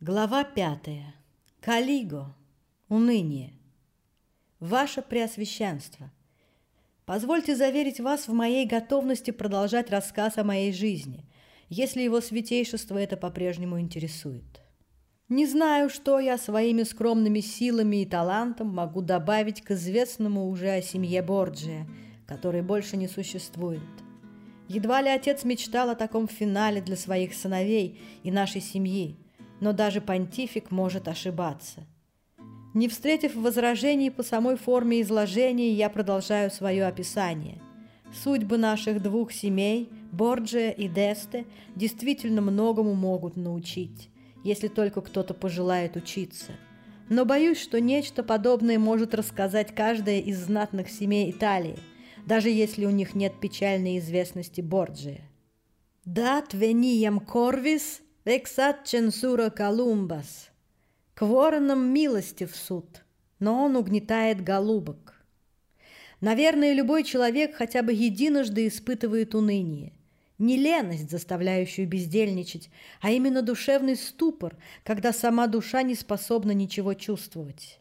Глава пятая. Калиго. Уныние. Ваше Преосвященство, позвольте заверить вас в моей готовности продолжать рассказ о моей жизни, если его святейшество это по-прежнему интересует. Не знаю, что я своими скромными силами и талантом могу добавить к известному уже о семье Борджия, который больше не существует. Едва ли отец мечтал о таком финале для своих сыновей и нашей семьи – но даже понтифик может ошибаться. Не встретив возражений по самой форме изложения, я продолжаю свое описание. Судьбы наших двух семей, Борджия и Десте, действительно многому могут научить, если только кто-то пожелает учиться. Но боюсь, что нечто подобное может рассказать каждая из знатных семей Италии, даже если у них нет печальной известности Борджия. «Dat veniam corvis Вексат цензура Колумбас. К воронам милости в суд, но он угнетает голубок. Наверное, любой человек хотя бы единожды испытывает уныние. Не леность, заставляющую бездельничать, а именно душевный ступор, когда сама душа не способна ничего чувствовать.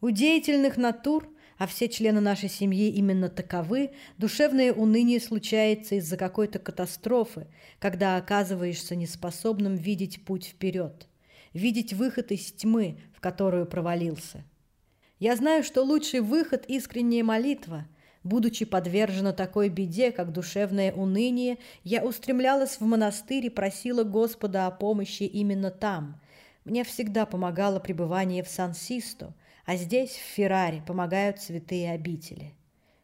У деятельных натур а все члены нашей семьи именно таковы, душевное уныние случается из-за какой-то катастрофы, когда оказываешься неспособным видеть путь вперед, видеть выход из тьмы, в которую провалился. Я знаю, что лучший выход – искренняя молитва. Будучи подвержена такой беде, как душевное уныние, я устремлялась в монастырь и просила Господа о помощи именно там. Мне всегда помогало пребывание в Сан-Систо – а здесь, в Ферраре, помогают святые обители.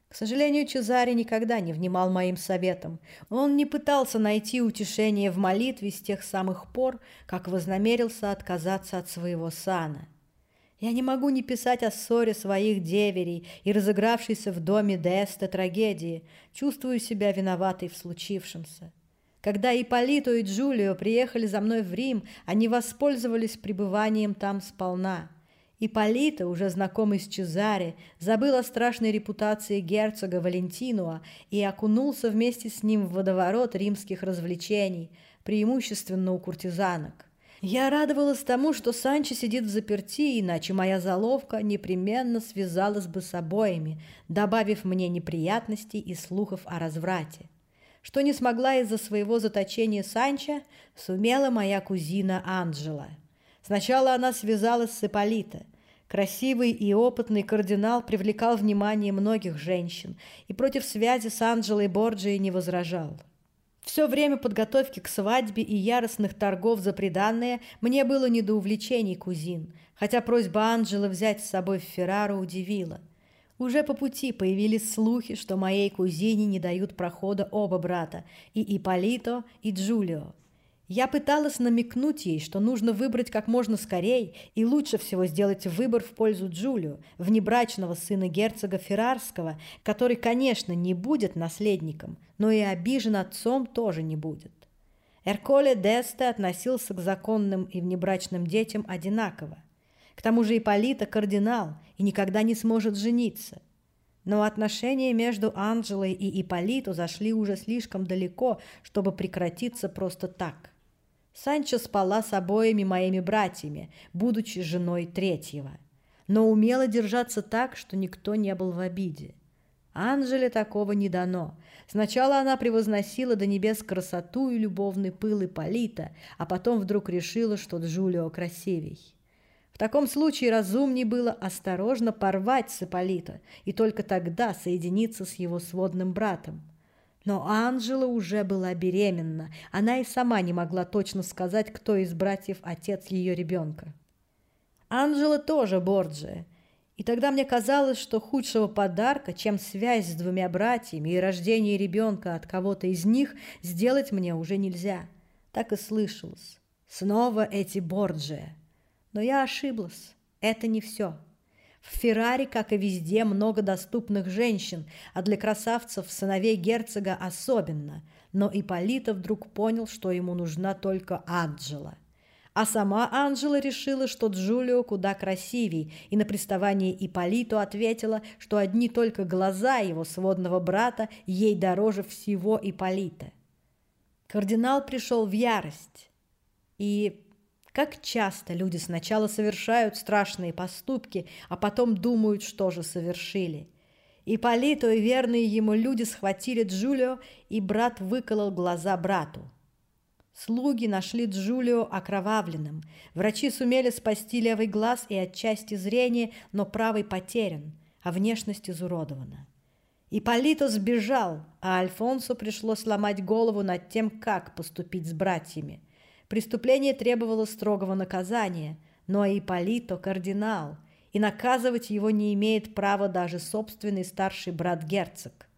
К сожалению, Чезаре никогда не внимал моим советам. Он не пытался найти утешение в молитве с тех самых пор, как вознамерился отказаться от своего сана. Я не могу не писать о ссоре своих деверей и разыгравшейся в доме Деста трагедии. Чувствую себя виноватой в случившемся. Когда Ипполито и Джулио приехали за мной в Рим, они воспользовались пребыванием там сполна – Ипполита, уже знакомый с Чезаре, забыл о страшной репутации герцога Валентинуа и окунулся вместе с ним в водоворот римских развлечений, преимущественно у куртизанок. Я радовалась тому, что Санчо сидит в заперти, иначе моя заловка непременно связалась бы с обоими, добавив мне неприятностей и слухов о разврате. Что не смогла из-за своего заточения Санчо, сумела моя кузина Анджела – Сначала она связалась с Ипполита. Красивый и опытный кардинал привлекал внимание многих женщин и против связи с Анджелой Борджией не возражал. Все время подготовки к свадьбе и яростных торгов за приданное мне было не до увлечений кузин, хотя просьба Анджелы взять с собой в Феррару удивила. Уже по пути появились слухи, что моей кузине не дают прохода оба брата, и Ипполито, и Джулио. Я пыталась намекнуть ей, что нужно выбрать как можно скорее и лучше всего сделать выбор в пользу Джулио, внебрачного сына герцога Феррарского, который, конечно, не будет наследником, но и обижен отцом тоже не будет. Эрколе Десте относился к законным и внебрачным детям одинаково. К тому же Ипполита кардинал и никогда не сможет жениться. Но отношения между Анджелой и Ипполиту зашли уже слишком далеко, чтобы прекратиться просто так – Санчо спала с обоими моими братьями, будучи женой третьего, но умела держаться так, что никто не был в обиде. Анжеле такого не дано. Сначала она превозносила до небес красоту и любовный пыл Ипполита, а потом вдруг решила, что Джулио красивей. В таком случае разумней было осторожно порвать с Ипполита и только тогда соединиться с его сводным братом. Но Анжела уже была беременна. Она и сама не могла точно сказать, кто из братьев отец ее ребенка. Анжела тоже Борджия. И тогда мне казалось, что худшего подарка, чем связь с двумя братьями и рождение ребенка от кого-то из них, сделать мне уже нельзя. Так и слышалось. Снова эти Борджия. Но я ошиблась. Это не все. В Феррари, как и везде, много доступных женщин, а для красавцев сыновей герцога особенно. Но Ипполита вдруг понял, что ему нужна только Анджела. А сама Анджела решила, что Джулио куда красивей, и на приставание Ипполиту ответила, что одни только глаза его сводного брата ей дороже всего Ипполита. Кардинал пришел в ярость и Как часто люди сначала совершают страшные поступки, а потом думают, что же совершили. И Полито и верные ему люди схватили Джулио, и брат выколол глаза брату. Слуги нашли Джулио окровавленным. Врачи сумели спасти левый глаз и отчасти зрение, но правый потерян, а внешность изуродована. Ипполито сбежал, а Альфонсу пришлось ломать голову над тем, как поступить с братьями. Преступление требовало строгого наказания, но Ипполито – кардинал, и наказывать его не имеет права даже собственный старший брат-герцог.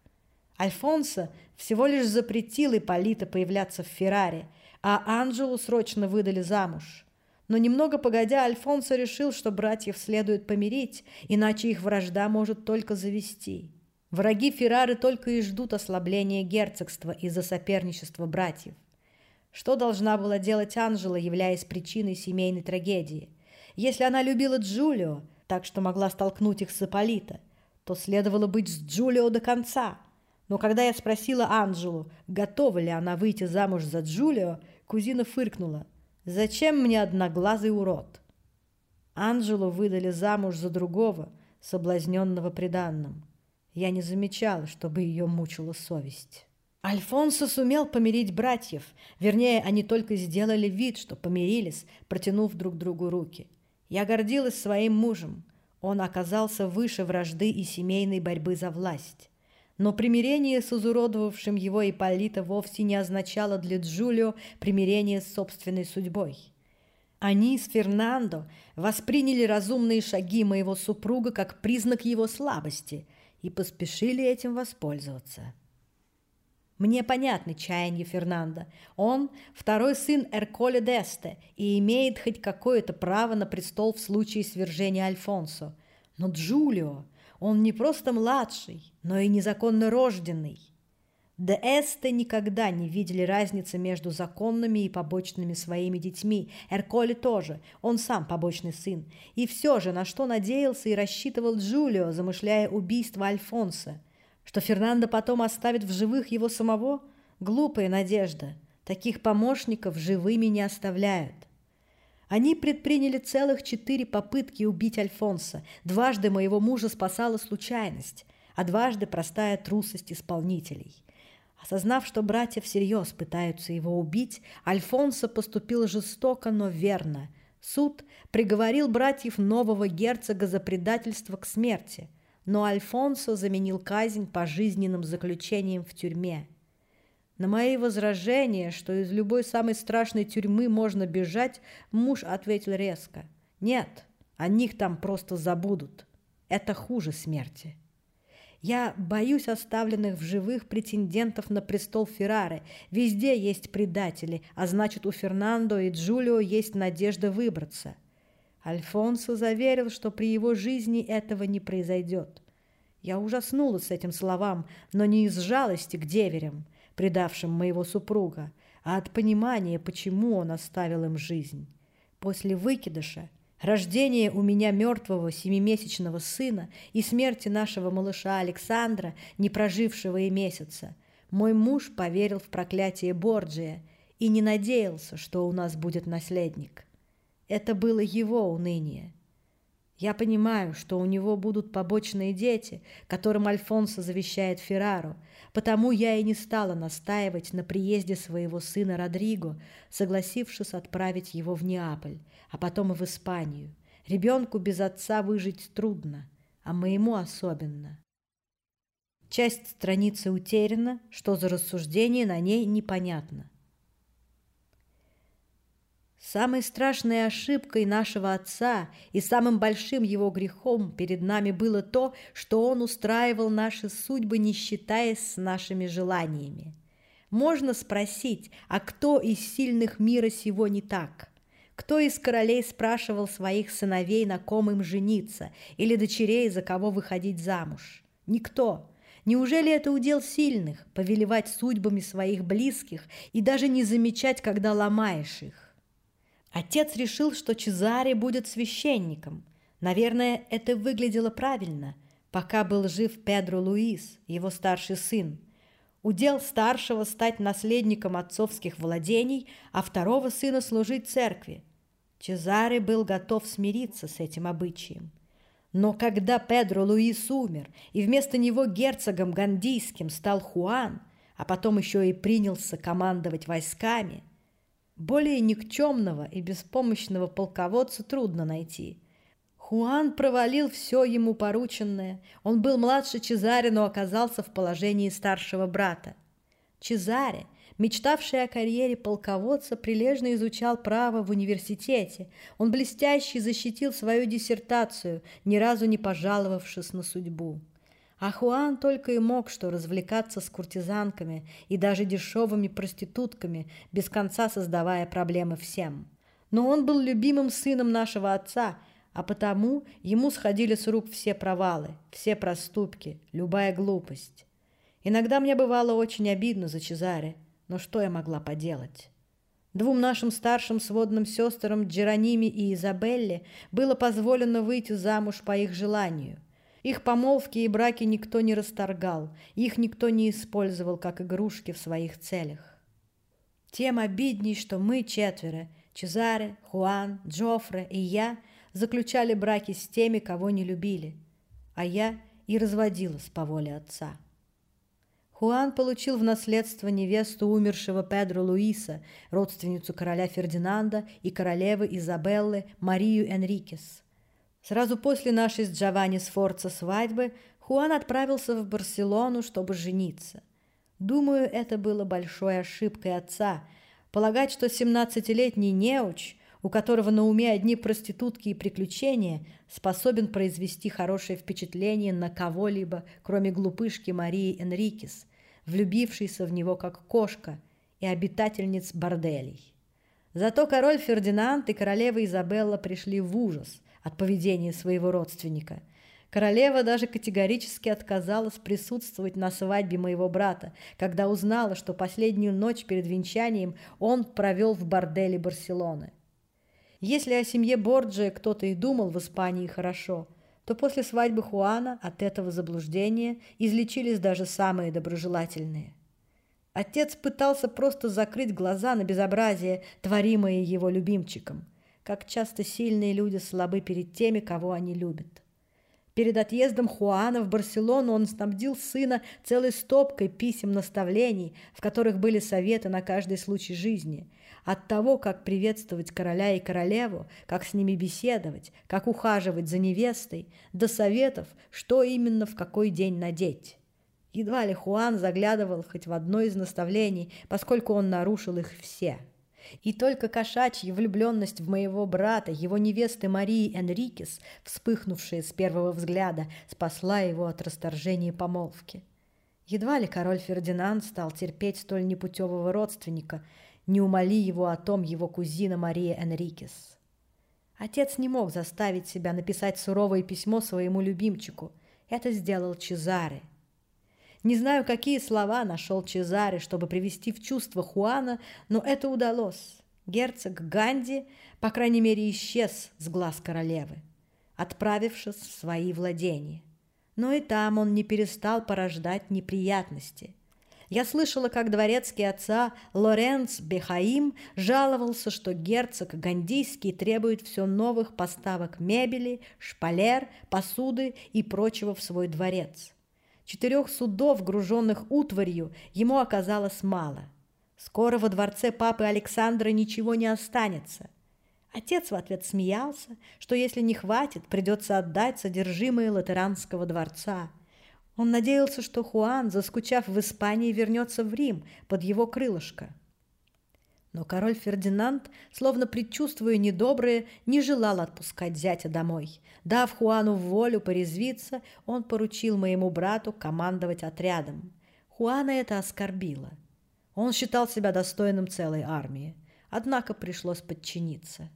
Альфонсо всего лишь запретил Ипполито появляться в Ферраре – а Анжелу срочно выдали замуж. Но немного погодя, Альфонсо решил, что братьев следует помирить, иначе их вражда может только завести. Враги Феррары только и ждут ослабления герцогства из-за соперничества братьев. Что должна была делать Анжела, являясь причиной семейной трагедии? Если она любила Джулио, так что могла столкнуть их с Ипполито, то следовало быть с Джулио до конца. Но когда я спросила Анжелу, готова ли она выйти замуж за Джулио, Кузина фыркнула. «Зачем мне одноглазый урод?» Анжелу выдали замуж за другого, соблазненного приданным. Я не замечала, чтобы ее мучила совесть. Альфонсо сумел помирить братьев. Вернее, они только сделали вид, что помирились, протянув друг другу руки. Я гордилась своим мужем. Он оказался выше вражды и семейной борьбы за власть. Но примирение с изуродовавшим его Ипполита вовсе не означало для Джулио примирение с собственной судьбой. Они с Фернандо восприняли разумные шаги моего супруга как признак его слабости и поспешили этим воспользоваться. Мне понятны чаяния Фернандо. Он – второй сын Эрколе Десте и имеет хоть какое-то право на престол в случае свержения Альфонсо. Но Джулио он не просто младший, но и незаконно рожденный. Де Эсте никогда не видели разницы между законными и побочными своими детьми. Эрколи тоже, он сам побочный сын. И все же, на что надеялся и рассчитывал Джулио, замышляя убийство Альфонса? Что Фернандо потом оставит в живых его самого? Глупая надежда. Таких помощников живыми не оставляют. Они предприняли целых четыре попытки убить Альфонса. Дважды моего мужа спасала случайность, а дважды простая трусость исполнителей. Осознав, что братья всерьез пытаются его убить, Альфонсо поступил жестоко, но верно. Суд приговорил братьев нового герцога за предательство к смерти, но Альфонсо заменил казнь пожизненным заключением в тюрьме – на мои возражения, что из любой самой страшной тюрьмы можно бежать, муж ответил резко. «Нет, о них там просто забудут. Это хуже смерти». Я боюсь оставленных в живых претендентов на престол Феррары. Везде есть предатели, а значит, у Фернандо и Джулио есть надежда выбраться. Альфонсо заверил, что при его жизни этого не произойдет. Я ужаснулась этим словам, но не из жалости к деверям предавшим моего супруга, а от понимания, почему он оставил им жизнь. После выкидыша, рождения у меня мертвого семимесячного сына и смерти нашего малыша Александра, не прожившего и месяца, мой муж поверил в проклятие Борджия и не надеялся, что у нас будет наследник. Это было его уныние. Я понимаю, что у него будут побочные дети, которым Альфонсо завещает Феррару, потому я и не стала настаивать на приезде своего сына Родриго, согласившись отправить его в Неаполь, а потом и в Испанию. Ребенку без отца выжить трудно, а моему особенно. Часть страницы утеряна, что за рассуждение на ней непонятно. Самой страшной ошибкой нашего отца и самым большим его грехом перед нами было то, что он устраивал наши судьбы, не считаясь с нашими желаниями. Можно спросить, а кто из сильных мира сего не так? Кто из королей спрашивал своих сыновей, на ком им жениться, или дочерей, за кого выходить замуж? Никто. Неужели это удел сильных – повелевать судьбами своих близких и даже не замечать, когда ломаешь их? Отец решил, что Чезаре будет священником. Наверное, это выглядело правильно, пока был жив Педро Луис, его старший сын. Удел старшего стать наследником отцовских владений, а второго сына служить церкви. Чезаре был готов смириться с этим обычаем. Но когда Педро Луис умер, и вместо него герцогом гандийским стал Хуан, а потом еще и принялся командовать войсками, более никчемного и беспомощного полководца трудно найти. Хуан провалил все ему порученное. Он был младше Чезаре, но оказался в положении старшего брата. Чезаре, мечтавший о карьере полководца, прилежно изучал право в университете. Он блестяще защитил свою диссертацию, ни разу не пожаловавшись на судьбу. А Хуан только и мог что развлекаться с куртизанками и даже дешевыми проститутками, без конца создавая проблемы всем. Но он был любимым сыном нашего отца, а потому ему сходили с рук все провалы, все проступки, любая глупость. Иногда мне бывало очень обидно за Чезаре, но что я могла поделать? Двум нашим старшим сводным сестрам Джерониме и Изабелле было позволено выйти замуж по их желанию – их помолвки и браки никто не расторгал, их никто не использовал как игрушки в своих целях. Тем обидней, что мы четверо – Чезаре, Хуан, Джофре и я – заключали браки с теми, кого не любили, а я и разводилась по воле отца. Хуан получил в наследство невесту умершего Педро Луиса, родственницу короля Фердинанда и королевы Изабеллы Марию Энрикес – Сразу после нашей с Джованни Сфорца свадьбы Хуан отправился в Барселону, чтобы жениться. Думаю, это было большой ошибкой отца – полагать, что 17-летний неуч, у которого на уме одни проститутки и приключения, способен произвести хорошее впечатление на кого-либо, кроме глупышки Марии Энрикес, влюбившейся в него как кошка и обитательниц борделей. Зато король Фердинанд и королева Изабелла пришли в ужас – от поведения своего родственника. Королева даже категорически отказалась присутствовать на свадьбе моего брата, когда узнала, что последнюю ночь перед венчанием он провел в борделе Барселоны. Если о семье Борджия кто-то и думал в Испании хорошо, то после свадьбы Хуана от этого заблуждения излечились даже самые доброжелательные. Отец пытался просто закрыть глаза на безобразие, творимое его любимчиком как часто сильные люди слабы перед теми, кого они любят. Перед отъездом Хуана в Барселону он снабдил сына целой стопкой писем наставлений, в которых были советы на каждый случай жизни. От того, как приветствовать короля и королеву, как с ними беседовать, как ухаживать за невестой, до советов, что именно в какой день надеть. Едва ли Хуан заглядывал хоть в одно из наставлений, поскольку он нарушил их все – и только кошачья влюбленность в моего брата, его невесты Марии Энрикес, вспыхнувшая с первого взгляда, спасла его от расторжения помолвки. Едва ли король Фердинанд стал терпеть столь непутевого родственника, не умоли его о том его кузина Мария Энрикес. Отец не мог заставить себя написать суровое письмо своему любимчику. Это сделал Чезаре. Не знаю, какие слова нашел Чезаре, чтобы привести в чувство Хуана, но это удалось. Герцог Ганди, по крайней мере, исчез с глаз королевы, отправившись в свои владения. Но и там он не перестал порождать неприятности. Я слышала, как дворецкий отца Лоренц Бехаим жаловался, что герцог Гандийский требует все новых поставок мебели, шпалер, посуды и прочего в свой дворец. Четырех судов, груженных утварью, ему оказалось мало. Скоро во дворце папы Александра ничего не останется. Отец в ответ смеялся, что если не хватит, придется отдать содержимое латеранского дворца. Он надеялся, что Хуан, заскучав в Испании, вернется в Рим под его крылышко. Но король Фердинанд, словно предчувствуя недоброе, не желал отпускать зятя домой. Дав Хуану волю порезвиться, он поручил моему брату командовать отрядом. Хуана это оскорбило. Он считал себя достойным целой армии, однако пришлось подчиниться.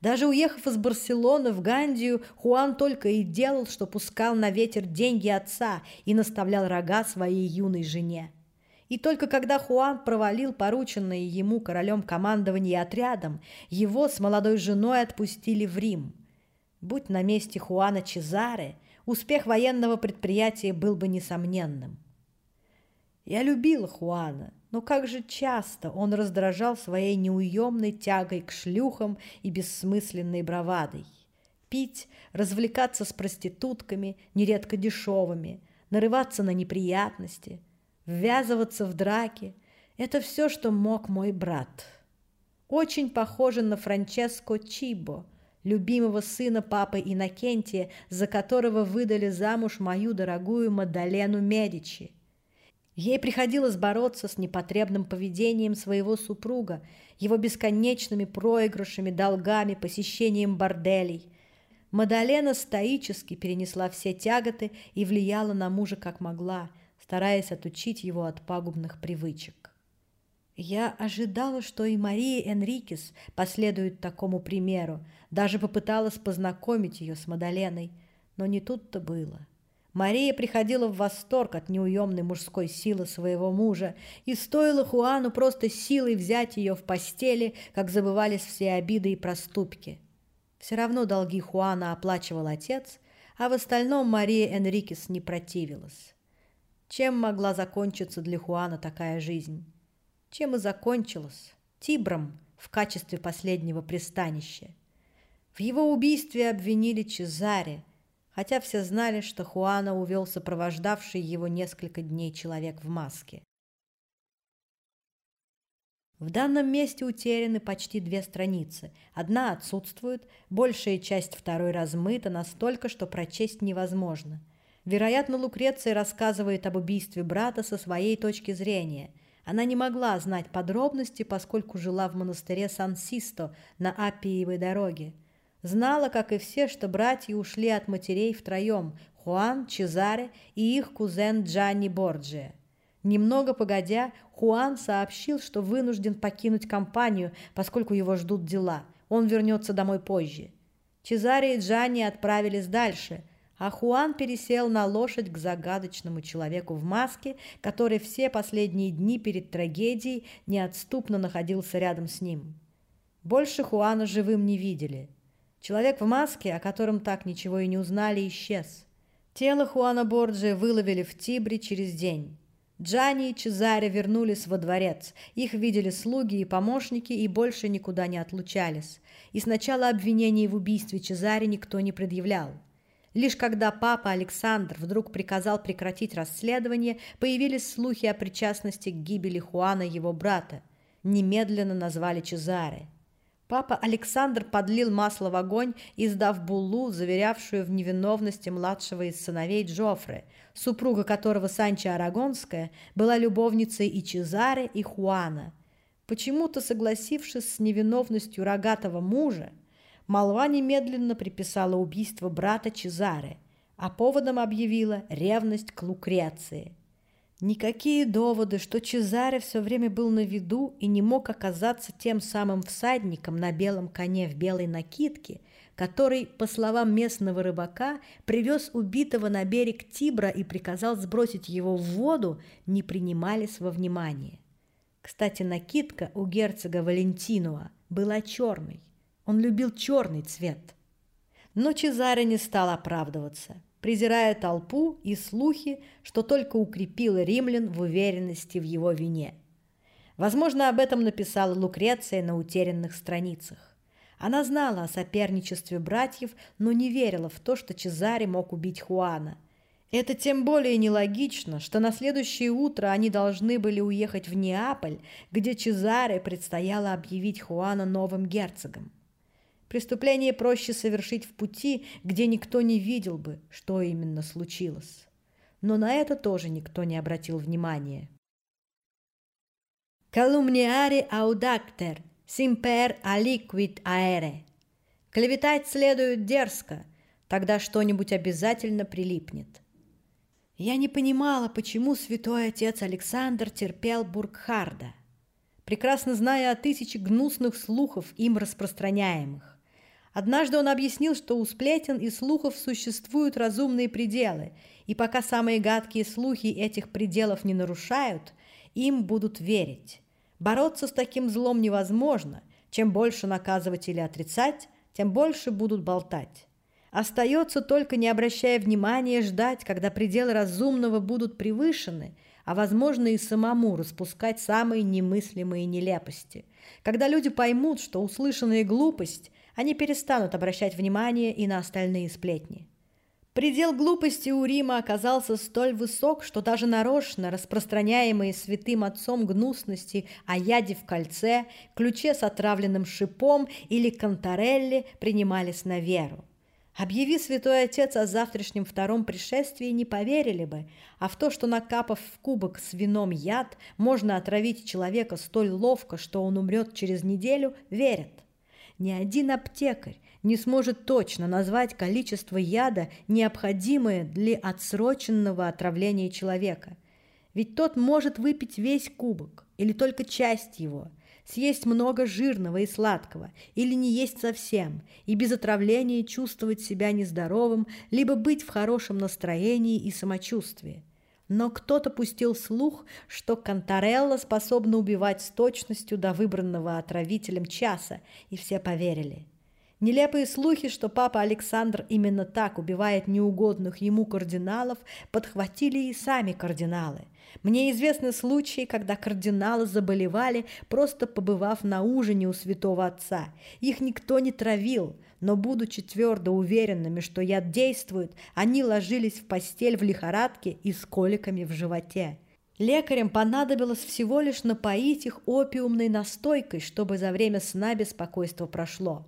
Даже уехав из Барселоны в Гандию, Хуан только и делал, что пускал на ветер деньги отца и наставлял рога своей юной жене. И только когда Хуан провалил порученное ему королем командование отрядом, его с молодой женой отпустили в Рим. Будь на месте Хуана Чезаре, успех военного предприятия был бы несомненным. Я любила Хуана, Но как же часто он раздражал своей неуемной тягой к шлюхам и бессмысленной бравадой. Пить, развлекаться с проститутками, нередко дешевыми, нарываться на неприятности, ввязываться в драки – это все, что мог мой брат. Очень похоже на Франческо Чибо, любимого сына папы Иннокентия, за которого выдали замуж мою дорогую Мадалену Медичи – Ей приходилось бороться с непотребным поведением своего супруга, его бесконечными проигрышами, долгами, посещением борделей. Мадалена стоически перенесла все тяготы и влияла на мужа как могла, стараясь отучить его от пагубных привычек. Я ожидала, что и Мария Энрикес последует такому примеру, даже попыталась познакомить ее с Мадаленой, но не тут-то было. Мария приходила в восторг от неуемной мужской силы своего мужа, и стоило Хуану просто силой взять ее в постели, как забывались все обиды и проступки. Все равно долги Хуана оплачивал отец, а в остальном Мария Энрикес не противилась. Чем могла закончиться для Хуана такая жизнь? Чем и закончилась? Тибром в качестве последнего пристанища. В его убийстве обвинили Чезаре, хотя все знали, что Хуана увел сопровождавший его несколько дней человек в маске. В данном месте утеряны почти две страницы. Одна отсутствует, большая часть второй размыта настолько, что прочесть невозможно. Вероятно, Лукреция рассказывает об убийстве брата со своей точки зрения. Она не могла знать подробности, поскольку жила в монастыре Сан-Систо на Аппиевой дороге. Знала, как и все, что братья ушли от матерей втроем – Хуан, Чезаре и их кузен Джанни Борджия. Немного погодя, Хуан сообщил, что вынужден покинуть компанию, поскольку его ждут дела. Он вернется домой позже. Чезаре и Джанни отправились дальше, а Хуан пересел на лошадь к загадочному человеку в маске, который все последние дни перед трагедией неотступно находился рядом с ним. Больше Хуана живым не видели – Человек в маске, о котором так ничего и не узнали, исчез. Тело Хуана Борджи выловили в Тибре через день. Джани и Чезаре вернулись во дворец. Их видели слуги и помощники и больше никуда не отлучались. И сначала обвинений в убийстве Чезаре никто не предъявлял. Лишь когда папа Александр вдруг приказал прекратить расследование, появились слухи о причастности к гибели Хуана его брата. Немедленно назвали Чезаре. Папа Александр подлил масло в огонь, издав буллу, заверявшую в невиновности младшего из сыновей Джоффре, супруга которого Санчо Арагонская была любовницей и Чезаре, и Хуана. Почему-то согласившись с невиновностью рогатого мужа, молва немедленно приписала убийство брата Чезаре, а поводом объявила ревность к Лукреции. Никакие доводы, что Чезаре все время был на виду и не мог оказаться тем самым всадником на белом коне в белой накидке, который, по словам местного рыбака, привез убитого на берег Тибра и приказал сбросить его в воду, не принимались во внимание. Кстати, накидка у герцога Валентинуа была черной. Он любил черный цвет. Но Чезаре не стал оправдываться – презирая толпу и слухи, что только укрепило римлян в уверенности в его вине. Возможно, об этом написала Лукреция на утерянных страницах. Она знала о соперничестве братьев, но не верила в то, что Чезаре мог убить Хуана. Это тем более нелогично, что на следующее утро они должны были уехать в Неаполь, где Чезаре предстояло объявить Хуана новым герцогом. Преступление проще совершить в пути, где никто не видел бы, что именно случилось. Но на это тоже никто не обратил внимания. «Calumniare audacter, simper aliquid aere» Клеветать следует дерзко, тогда что-нибудь обязательно прилипнет. Я не понимала, почему святой отец Александр терпел Бургхарда, прекрасно зная о тысяче гнусных слухов, им распространяемых. Однажды он объяснил, что у сплетен и слухов существуют разумные пределы, и пока самые гадкие слухи этих пределов не нарушают, им будут верить. Бороться с таким злом невозможно. Чем больше наказывать или отрицать, тем больше будут болтать. Остается только, не обращая внимания, ждать, когда пределы разумного будут превышены, а, возможно, и самому распускать самые немыслимые нелепости. Когда люди поймут, что услышанная глупость, они перестанут обращать внимание и на остальные сплетни. Предел глупости у Рима оказался столь высок, что даже нарочно распространяемые святым отцом гнусности о яде в кольце, ключе с отравленным шипом или кантарелле принимались на веру. Объяви святой отец о завтрашнем втором пришествии, не поверили бы, а в то, что накапав в кубок с вином яд, можно отравить человека столь ловко, что он умрет через неделю, верят. Ни один аптекарь, не сможет точно назвать количество яда, необходимое для отсроченного отравления человека. Ведь тот может выпить весь кубок или только часть его, съесть много жирного и сладкого или не есть совсем и без отравления чувствовать себя нездоровым, либо быть в хорошем настроении и самочувствии. Но кто-то пустил слух, что Кантарелла способна убивать с точностью до выбранного отравителем часа, и все поверили. Нелепые слухи, что папа Александр именно так убивает неугодных ему кардиналов, подхватили и сами кардиналы. Мне известны случаи, когда кардиналы заболевали, просто побывав на ужине у святого отца. Их никто не травил, но, будучи твердо уверенными, что яд действует, они ложились в постель в лихорадке и с коликами в животе. Лекарям понадобилось всего лишь напоить их опиумной настойкой, чтобы за время сна беспокойство прошло.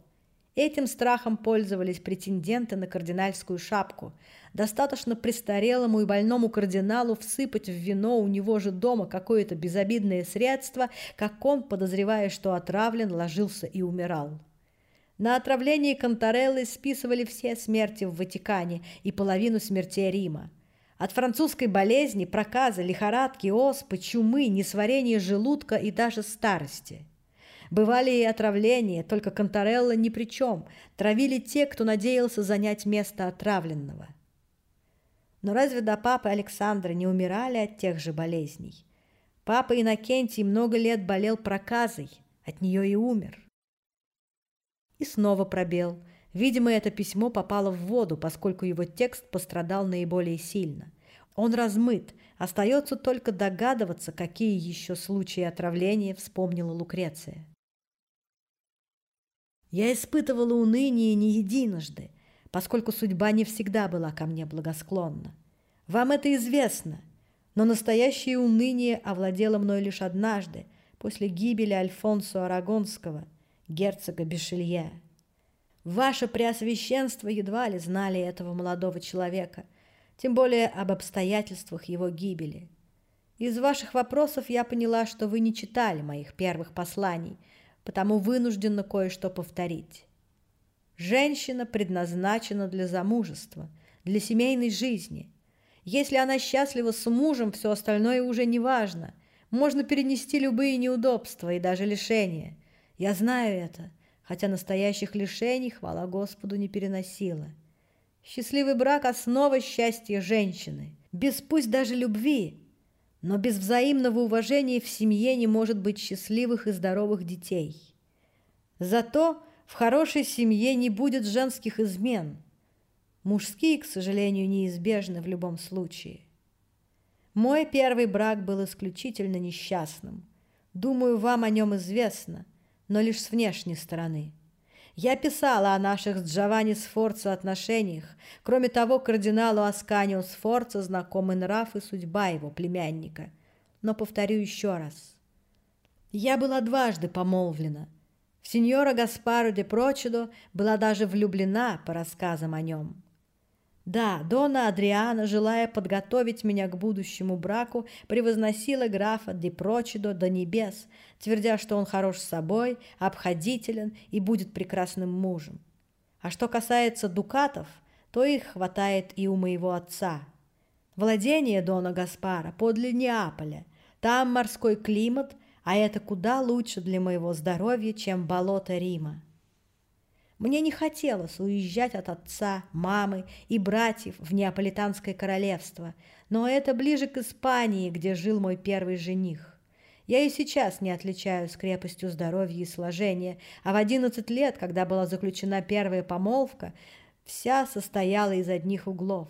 Этим страхом пользовались претенденты на кардинальскую шапку. Достаточно престарелому и больному кардиналу всыпать в вино у него же дома какое-то безобидное средство, как он, подозревая, что отравлен, ложился и умирал. На отравление Контореллы списывали все смерти в Ватикане и половину смертей Рима. От французской болезни, проказа, лихорадки, оспы, чумы, несварения желудка и даже старости – Бывали и отравления, только Конторелло ни при чем. Травили те, кто надеялся занять место отравленного. Но разве до папы Александра не умирали от тех же болезней? Папа Иннокентий много лет болел проказой, от нее и умер. И снова пробел. Видимо, это письмо попало в воду, поскольку его текст пострадал наиболее сильно. Он размыт, остается только догадываться, какие еще случаи отравления вспомнила Лукреция. Я испытывала уныние не единожды, поскольку судьба не всегда была ко мне благосклонна. Вам это известно, но настоящее уныние овладело мной лишь однажды, после гибели Альфонсо Арагонского, герцога Бешелье. Ваше Преосвященство едва ли знали этого молодого человека, тем более об обстоятельствах его гибели. Из ваших вопросов я поняла, что вы не читали моих первых посланий – потому вынуждена кое-что повторить. Женщина предназначена для замужества, для семейной жизни. Если она счастлива с мужем, все остальное уже не важно. Можно перенести любые неудобства и даже лишения. Я знаю это, хотя настоящих лишений, хвала Господу, не переносила. Счастливый брак – основа счастья женщины. Без пусть даже любви, но без взаимного уважения в семье не может быть счастливых и здоровых детей. Зато в хорошей семье не будет женских измен. Мужские, к сожалению, неизбежны в любом случае. Мой первый брак был исключительно несчастным. Думаю, вам о нем известно, но лишь с внешней стороны. Я писала о наших с Джованни Сфорцо отношениях. Кроме того, кардиналу Асканио Сфорцо знакомы нрав и судьба его племянника. Но повторю еще раз. Я была дважды помолвлена. В сеньора Гаспаро де Прочедо была даже влюблена по рассказам о нем. Да, Дона Адриана, желая подготовить меня к будущему браку, превозносила графа Ди Прочидо до небес, твердя, что он хорош с собой, обходителен и будет прекрасным мужем. А что касается дукатов, то их хватает и у моего отца. Владение Дона Гаспара подле Неаполя. Там морской климат, а это куда лучше для моего здоровья, чем болото Рима. Мне не хотелось уезжать от отца, мамы и братьев в Неаполитанское королевство, но это ближе к Испании, где жил мой первый жених. Я и сейчас не отличаюсь крепостью здоровья и сложения, а в одиннадцать лет, когда была заключена первая помолвка, вся состояла из одних углов.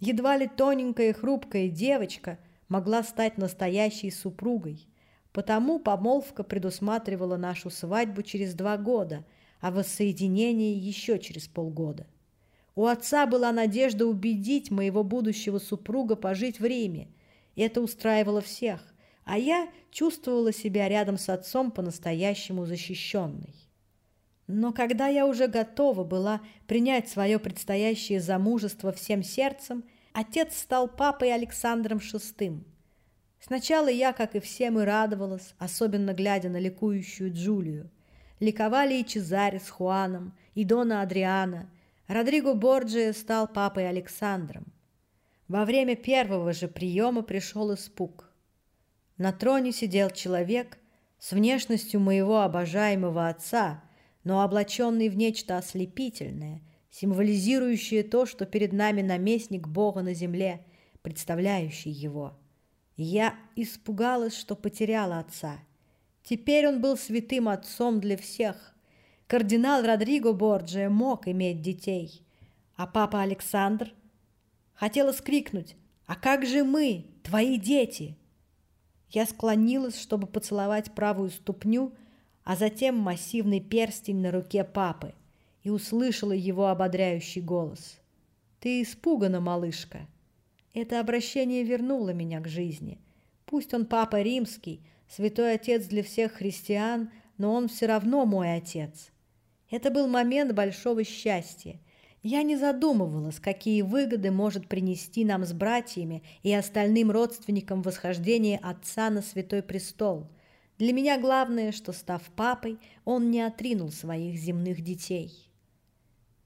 Едва ли тоненькая и хрупкая девочка, могла стать настоящей супругой. Потому помолвка предусматривала нашу свадьбу через два года, а воссоединение еще через полгода. У отца была надежда убедить моего будущего супруга пожить в Риме. Это устраивало всех, а я чувствовала себя рядом с отцом по-настоящему защищенной. Но когда я уже готова была принять свое предстоящее замужество всем сердцем, отец стал папой Александром VI. Сначала я, как и все мы, радовалась, особенно глядя на ликующую Джулию. Ликовали и Чезаре с Хуаном, и Дона Адриана. Родриго Борджио стал папой Александром. Во время первого же приема пришел испуг. На троне сидел человек с внешностью моего обожаемого отца – но облаченный в нечто ослепительное, символизирующее то, что перед нами наместник Бога на земле, представляющий его. Я испугалась, что потеряла отца. Теперь он был святым отцом для всех. Кардинал Родриго Борджио мог иметь детей, а папа Александр хотела скрикнуть «А как же мы, твои дети?» Я склонилась, чтобы поцеловать правую ступню – а затем массивный перстень на руке папы и услышала его ободряющий голос. «Ты испугана, малышка!» Это обращение вернуло меня к жизни. Пусть он папа римский, святой отец для всех христиан, но он все равно мой отец. Это был момент большого счастья. Я не задумывалась, какие выгоды может принести нам с братьями и остальным родственникам восхождение отца на святой престол – для меня главное, что, став папой, он не отринул своих земных детей.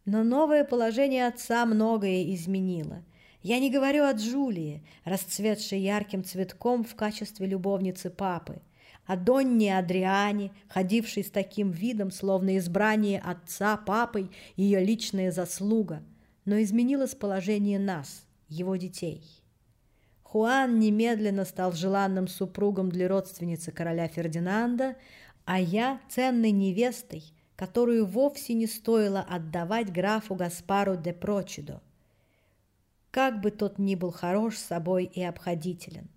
Но новое положение отца многое изменило. Я не говорю о Джулии, расцветшей ярким цветком в качестве любовницы папы, о Донне Адриане, ходившей с таким видом, словно избрание отца папой ее личная заслуга, но изменилось положение нас, его детей. Хуан немедленно стал желанным супругом для родственницы короля Фердинанда, а я – ценной невестой, которую вовсе не стоило отдавать графу Гаспару де Прочидо. Как бы тот ни был хорош собой и обходителен.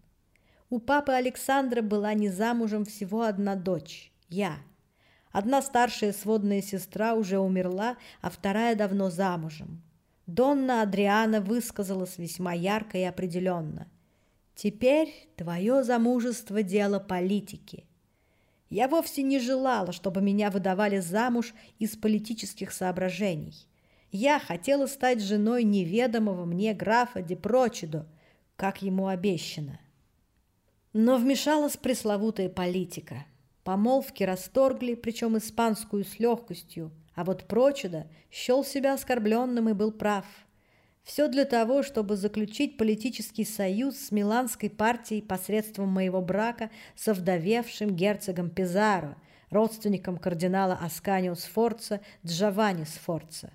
У папы Александра была не замужем всего одна дочь – я. Одна старшая сводная сестра уже умерла, а вторая давно замужем. Донна Адриана высказалась весьма ярко и определенно. Теперь твое замужество – дело политики. Я вовсе не желала, чтобы меня выдавали замуж из политических соображений. Я хотела стать женой неведомого мне графа Депрочидо, как ему обещано. Но вмешалась пресловутая политика. Помолвки расторгли, причем испанскую с легкостью, а вот Прочидо счел себя оскорбленным и был прав – все для того, чтобы заключить политический союз с Миланской партией посредством моего брака со вдовевшим герцогом Пизаро, родственником кардинала Асканио Сфорца Джованни Сфорца.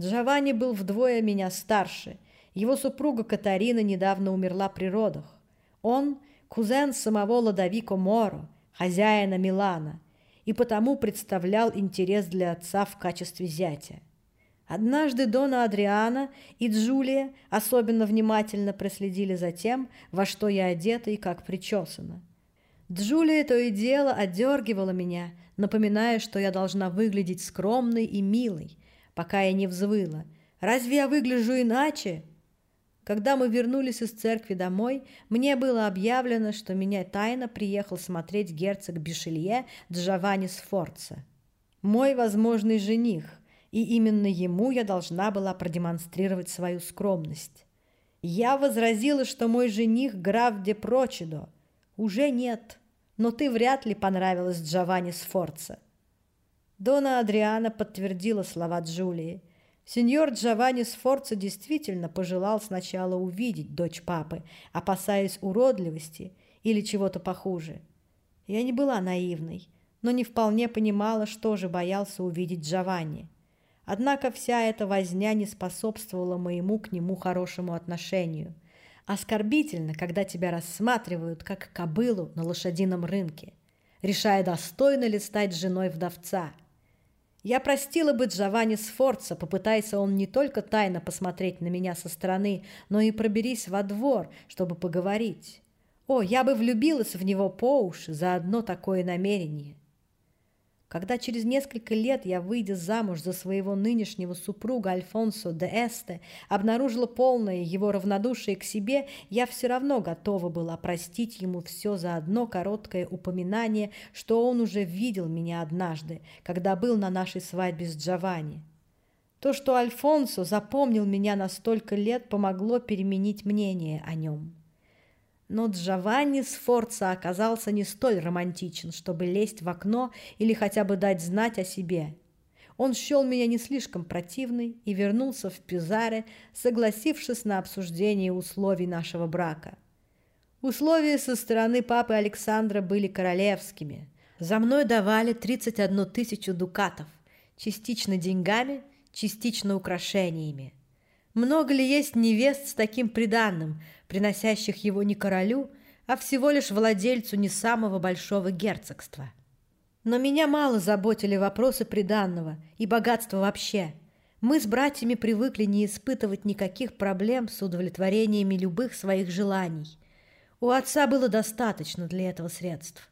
Джованни был вдвое меня старше. Его супруга Катарина недавно умерла при родах. Он – кузен самого Ладовико Моро, хозяина Милана, и потому представлял интерес для отца в качестве зятя. Однажды Дона Адриана и Джулия особенно внимательно проследили за тем, во что я одета и как причесана. Джулия то и дело отдергивала меня, напоминая, что я должна выглядеть скромной и милой, пока я не взвыла. «Разве я выгляжу иначе?» Когда мы вернулись из церкви домой, мне было объявлено, что меня тайно приехал смотреть герцог Бишелье Джованни Сфорца. Мой возможный жених, и именно ему я должна была продемонстрировать свою скромность. Я возразила, что мой жених граф де Прочидо. Уже нет, но ты вряд ли понравилась Джованни Сфорца. Дона Адриана подтвердила слова Джулии. Сеньор Джованни Сфорца действительно пожелал сначала увидеть дочь папы, опасаясь уродливости или чего-то похуже. Я не была наивной, но не вполне понимала, что же боялся увидеть Джованни. Однако вся эта возня не способствовала моему к нему хорошему отношению. Оскорбительно, когда тебя рассматривают как кобылу на лошадином рынке, решая, достойно ли стать женой вдовца. Я простила бы Джованни Сфорца, попытайся он не только тайно посмотреть на меня со стороны, но и проберись во двор, чтобы поговорить. О, я бы влюбилась в него по уши за одно такое намерение. Когда через несколько лет я, выйдя замуж за своего нынешнего супруга Альфонсо де Эсте, обнаружила полное его равнодушие к себе, я все равно готова была простить ему все за одно короткое упоминание, что он уже видел меня однажды, когда был на нашей свадьбе с Джованни. То, что Альфонсо запомнил меня на столько лет, помогло переменить мнение о нем. Но Джованни Сфорца оказался не столь романтичен, чтобы лезть в окно или хотя бы дать знать о себе. Он счел меня не слишком противной и вернулся в Пизаре, согласившись на обсуждение условий нашего брака. Условия со стороны папы Александра были королевскими. За мной давали 31 тысячу дукатов, частично деньгами, частично украшениями. Много ли есть невест с таким приданным – приносящих его не королю, а всего лишь владельцу не самого большого герцогства. Но меня мало заботили вопросы приданного и богатства вообще. Мы с братьями привыкли не испытывать никаких проблем с удовлетворениями любых своих желаний. У отца было достаточно для этого средств.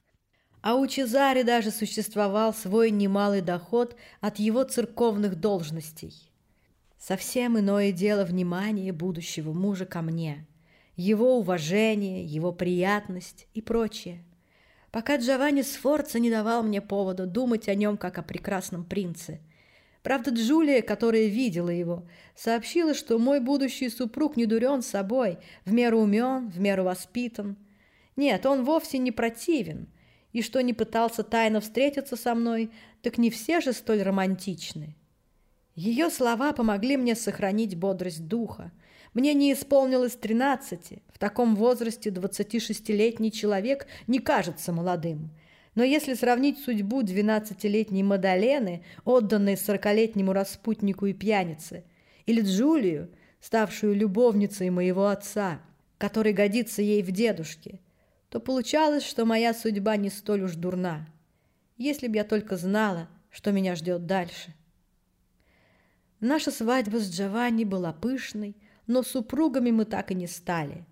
А у Чезаре даже существовал свой немалый доход от его церковных должностей. Совсем иное дело внимание будущего мужа ко мне – его уважение, его приятность и прочее. Пока Джованни Сфорца не давал мне повода думать о нем как о прекрасном принце. Правда, Джулия, которая видела его, сообщила, что мой будущий супруг не дурен собой, в меру умен, в меру воспитан. Нет, он вовсе не противен, и что не пытался тайно встретиться со мной, так не все же столь романтичны. Ее слова помогли мне сохранить бодрость духа, мне не исполнилось тринадцати. В таком возрасте 26-летний человек не кажется молодым. Но если сравнить судьбу двенадцатилетней Мадалены, отданной сорокалетнему распутнику и пьянице, или Джулию, ставшую любовницей моего отца, который годится ей в дедушке, то получалось, что моя судьба не столь уж дурна, если б я только знала, что меня ждет дальше. Наша свадьба с Джованни была пышной, но супругами мы так и не стали.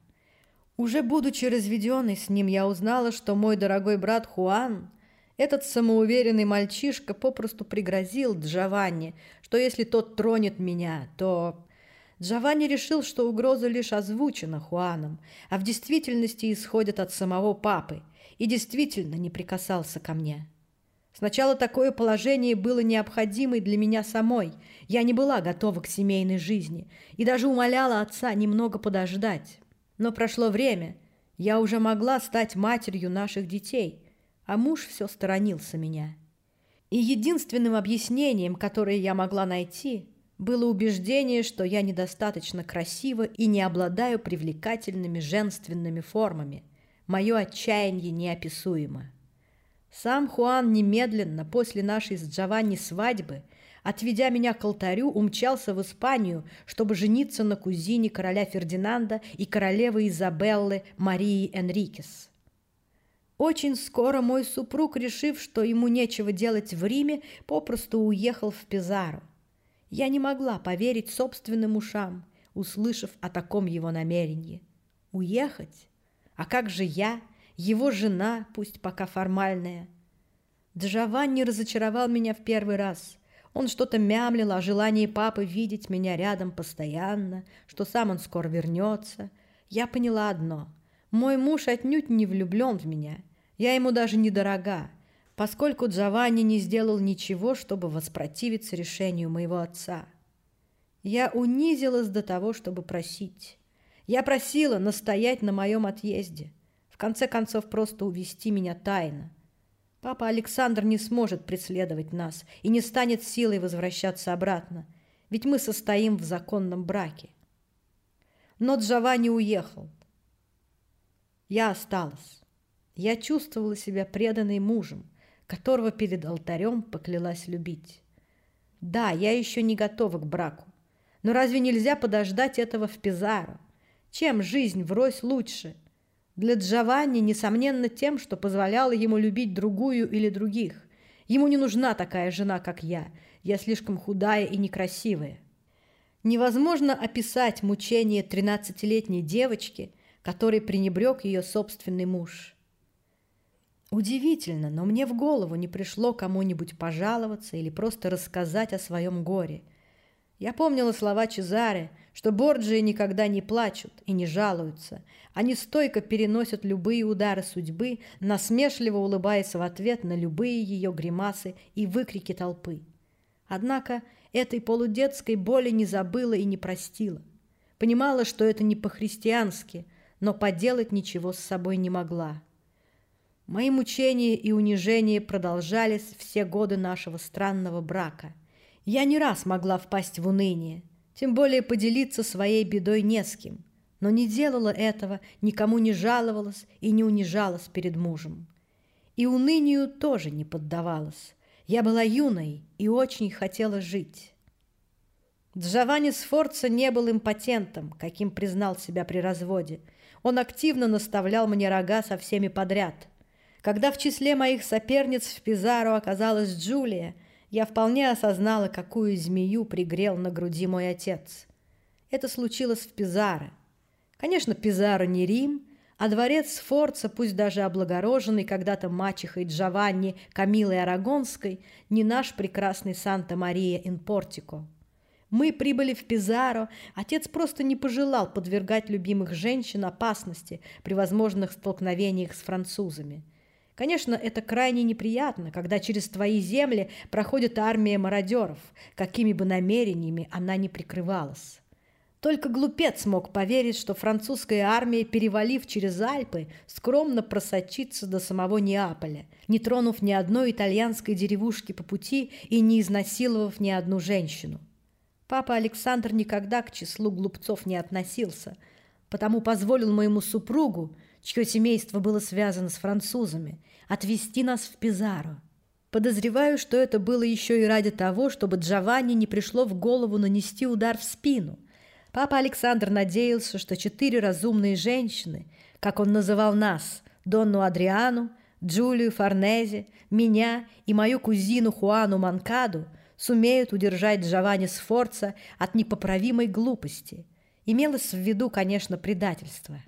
Уже будучи разведенной с ним, я узнала, что мой дорогой брат Хуан, этот самоуверенный мальчишка, попросту пригрозил Джованни, что если тот тронет меня, то... Джованни решил, что угроза лишь озвучена Хуаном, а в действительности исходит от самого папы, и действительно не прикасался ко мне. Сначала такое положение было необходимой для меня самой. Я не была готова к семейной жизни и даже умоляла отца немного подождать. Но прошло время, я уже могла стать матерью наших детей, а муж все сторонился меня. И единственным объяснением, которое я могла найти, было убеждение, что я недостаточно красива и не обладаю привлекательными женственными формами. Мое отчаяние неописуемо. Сам Хуан немедленно после нашей с Джованни свадьбы, отведя меня к алтарю, умчался в Испанию, чтобы жениться на кузине короля Фердинанда и королевы Изабеллы Марии Энрикес. Очень скоро мой супруг, решив, что ему нечего делать в Риме, попросту уехал в Пизару. Я не могла поверить собственным ушам, услышав о таком его намерении. Уехать? А как же я – его жена, пусть пока формальная. Джованни разочаровал меня в первый раз. Он что-то мямлил о желании папы видеть меня рядом постоянно, что сам он скоро вернется. Я поняла одно. Мой муж отнюдь не влюблен в меня. Я ему даже не дорога, поскольку Джованни не сделал ничего, чтобы воспротивиться решению моего отца. Я унизилась до того, чтобы просить. Я просила настоять на моем отъезде. В конце концов, просто увести меня тайно. Папа Александр не сможет преследовать нас и не станет силой возвращаться обратно, ведь мы состоим в законном браке. Но Джованни уехал. Я осталась. Я чувствовала себя преданной мужем, которого перед алтарем поклялась любить. Да, я еще не готова к браку, но разве нельзя подождать этого в Пизаро? Чем жизнь врозь лучше – для Джованни, несомненно, тем, что позволяло ему любить другую или других. Ему не нужна такая жена, как я. Я слишком худая и некрасивая. Невозможно описать мучение тринадцатилетней девочки, которой пренебрег ее собственный муж. Удивительно, но мне в голову не пришло кому-нибудь пожаловаться или просто рассказать о своем горе. Я помнила слова Чезаре, что Борджии никогда не плачут и не жалуются. Они стойко переносят любые удары судьбы, насмешливо улыбаясь в ответ на любые ее гримасы и выкрики толпы. Однако этой полудетской боли не забыла и не простила. Понимала, что это не по-христиански, но поделать ничего с собой не могла. Мои мучения и унижения продолжались все годы нашего странного брака. Я не раз могла впасть в уныние, тем более поделиться своей бедой не с кем, но не делала этого, никому не жаловалась и не унижалась перед мужем. И унынию тоже не поддавалась. Я была юной и очень хотела жить. Джованни Сфорца не был импотентом, каким признал себя при разводе. Он активно наставлял мне рога со всеми подряд – когда в числе моих соперниц в Пизаро оказалась Джулия, я вполне осознала, какую змею пригрел на груди мой отец. Это случилось в Пизаро. Конечно, Пизаро не Рим, а дворец Сфорца, пусть даже облагороженный когда-то мачехой Джованни Камилой Арагонской, не наш прекрасный Санта-Мария-ин-Портико. Мы прибыли в Пизаро, отец просто не пожелал подвергать любимых женщин опасности при возможных столкновениях с французами – Конечно, это крайне неприятно, когда через твои земли проходит армия мародеров, какими бы намерениями она ни прикрывалась. Только глупец мог поверить, что французская армия, перевалив через Альпы, скромно просочится до самого Неаполя, не тронув ни одной итальянской деревушки по пути и не изнасиловав ни одну женщину. Папа Александр никогда к числу глупцов не относился, потому позволил моему супругу, чье семейство было связано с французами, отвезти нас в Пизаро. Подозреваю, что это было еще и ради того, чтобы Джованни не пришло в голову нанести удар в спину. Папа Александр надеялся, что четыре разумные женщины, как он называл нас, Донну Адриану, Джулию Форнезе, меня и мою кузину Хуану Манкаду, сумеют удержать Джованни Сфорца от непоправимой глупости. Имелось в виду, конечно, предательство.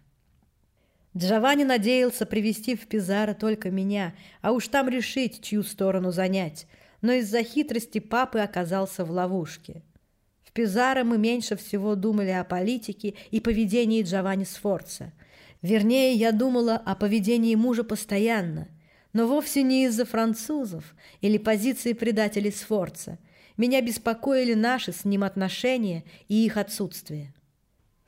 Джованни надеялся привести в Пизаро только меня, а уж там решить, чью сторону занять, но из-за хитрости папы оказался в ловушке. В Пизаро мы меньше всего думали о политике и поведении Джованни Сфорца. Вернее, я думала о поведении мужа постоянно, но вовсе не из-за французов или позиции предателей Сфорца. Меня беспокоили наши с ним отношения и их отсутствие.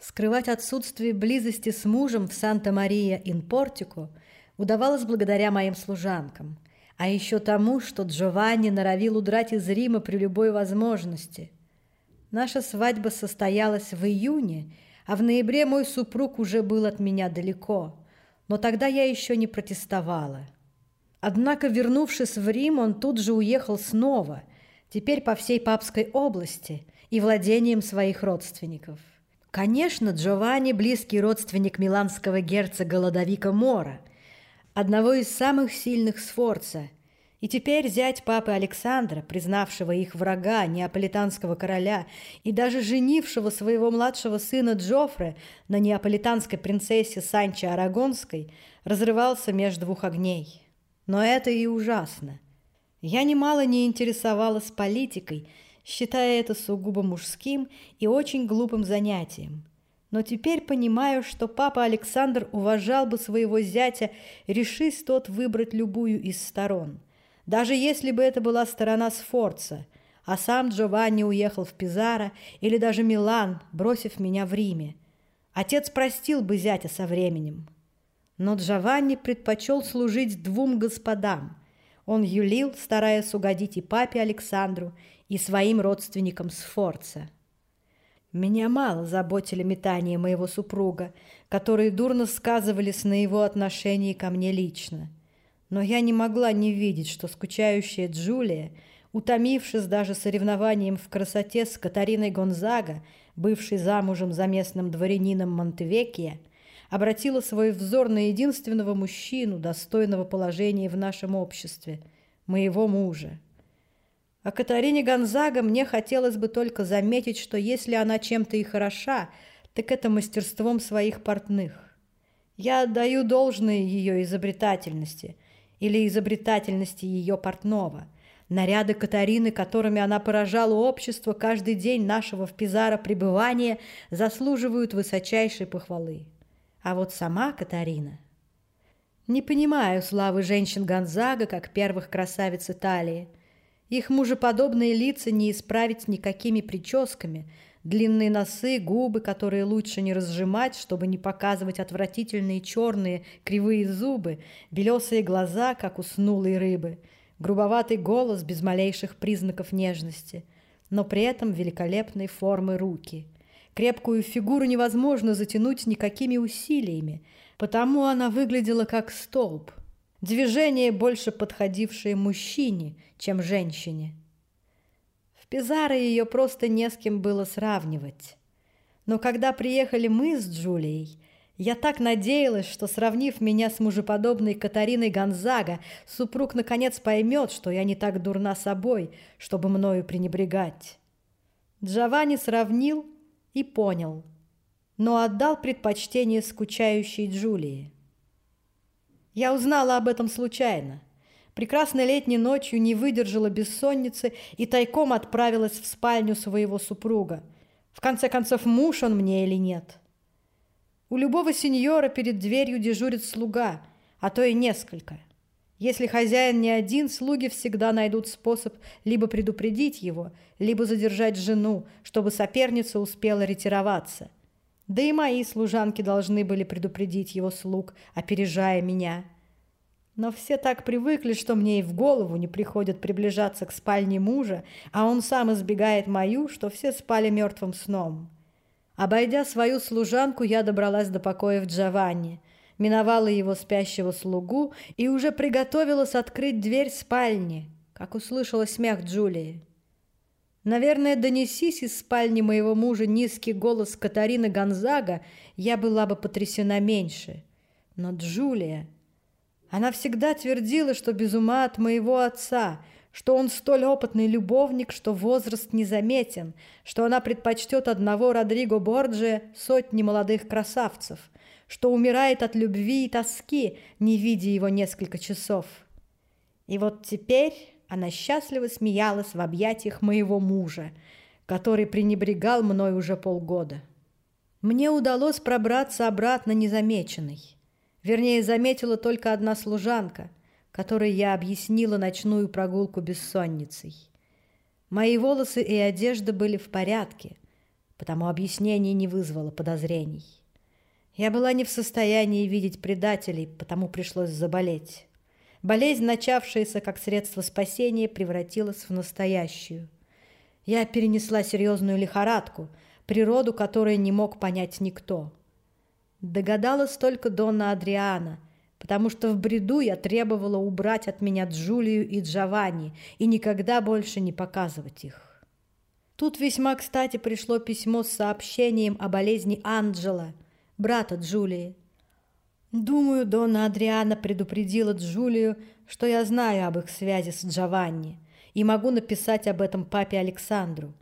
Скрывать отсутствие близости с мужем в Санта-Мария-ин-Портико удавалось благодаря моим служанкам, а еще тому, что Джованни норовил удрать из Рима при любой возможности. Наша свадьба состоялась в июне, а в ноябре мой супруг уже был от меня далеко, но тогда я еще не протестовала. Однако, вернувшись в Рим, он тут же уехал снова, теперь по всей Папской области и владением своих родственников. Конечно, Джованни – близкий родственник миланского герцога Ладовика Мора, одного из самых сильных Сфорца, и теперь зять папы Александра, признавшего их врага, неаполитанского короля, и даже женившего своего младшего сына Джоффре на неаполитанской принцессе Санчо Арагонской, разрывался между двух огней. Но это и ужасно. Я немало не интересовалась политикой – считая это сугубо мужским и очень глупым занятием. Но теперь понимаю, что папа Александр уважал бы своего зятя, решись тот выбрать любую из сторон. Даже если бы это была сторона Сфорца, а сам Джованни уехал в Пизаро или даже Милан, бросив меня в Риме. Отец простил бы зятя со временем. Но Джованни предпочел служить двум господам. Он юлил, стараясь угодить и папе Александру, и своим родственникам Сфорца. Меня мало заботили метания моего супруга, которые дурно сказывались на его отношении ко мне лично. Но я не могла не видеть, что скучающая Джулия, утомившись даже соревнованием в красоте с Катариной Гонзага, бывшей замужем за местным дворянином Монтевекия, обратила свой взор на единственного мужчину, достойного положения в нашем обществе – моего мужа. О Катарине Гонзага мне хотелось бы только заметить, что если она чем-то и хороша, так это мастерством своих портных. Я отдаю должное ее изобретательности или изобретательности ее портного. Наряды Катарины, которыми она поражала общество каждый день нашего в Пизаро пребывания, заслуживают высочайшей похвалы. А вот сама Катарина... Не понимаю славы женщин Гонзага, как первых красавиц Италии. Их мужеподобные лица не исправить никакими прическами – Длинные носы, губы, которые лучше не разжимать, чтобы не показывать отвратительные черные кривые зубы, белесые глаза, как у снулой рыбы, грубоватый голос без малейших признаков нежности, но при этом великолепной формы руки. Крепкую фигуру невозможно затянуть никакими усилиями, потому она выглядела как столб. Движение, больше подходившее мужчине, чем женщине. Пизаро ее просто не с кем было сравнивать. Но когда приехали мы с Джулией, я так надеялась, что, сравнив меня с мужеподобной Катариной Гонзага, супруг наконец поймет, что я не так дурна собой, чтобы мною пренебрегать. Джованни сравнил и понял, но отдал предпочтение скучающей Джулии. Я узнала об этом случайно – прекрасной летней ночью не выдержала бессонницы и тайком отправилась в спальню своего супруга. В конце концов, муж он мне или нет? У любого сеньора перед дверью дежурит слуга, а то и несколько. Если хозяин не один, слуги всегда найдут способ либо предупредить его, либо задержать жену, чтобы соперница успела ретироваться. Да и мои служанки должны были предупредить его слуг, опережая меня – но все так привыкли, что мне и в голову не приходит приближаться к спальне мужа, а он сам избегает мою, что все спали мертвым сном. Обойдя свою служанку, я добралась до покоя в Джованни, миновала его спящего слугу и уже приготовилась открыть дверь спальни, как услышала смех Джулии. Наверное, донесись из спальни моего мужа низкий голос Катарины Гонзага, я была бы потрясена меньше. Но Джулия... Она всегда твердила, что без ума от моего отца, что он столь опытный любовник, что возраст незаметен, что она предпочтет одного Родриго Борджия сотни молодых красавцев, что умирает от любви и тоски, не видя его несколько часов. И вот теперь она счастливо смеялась в объятиях моего мужа, который пренебрегал мной уже полгода. Мне удалось пробраться обратно незамеченной. Вернее, заметила только одна служанка, которой я объяснила ночную прогулку бессонницей. Мои волосы и одежда были в порядке, потому объяснение не вызвало подозрений. Я была не в состоянии видеть предателей, потому пришлось заболеть. Болезнь, начавшаяся как средство спасения, превратилась в настоящую. Я перенесла серьезную лихорадку, природу которой не мог понять никто – Догадалась только Донна Адриана, потому что в бреду я требовала убрать от меня Джулию и Джованни и никогда больше не показывать их. Тут весьма кстати пришло письмо с сообщением о болезни Анджела, брата Джулии. Думаю, Донна Адриана предупредила Джулию, что я знаю об их связи с Джованни и могу написать об этом папе Александру.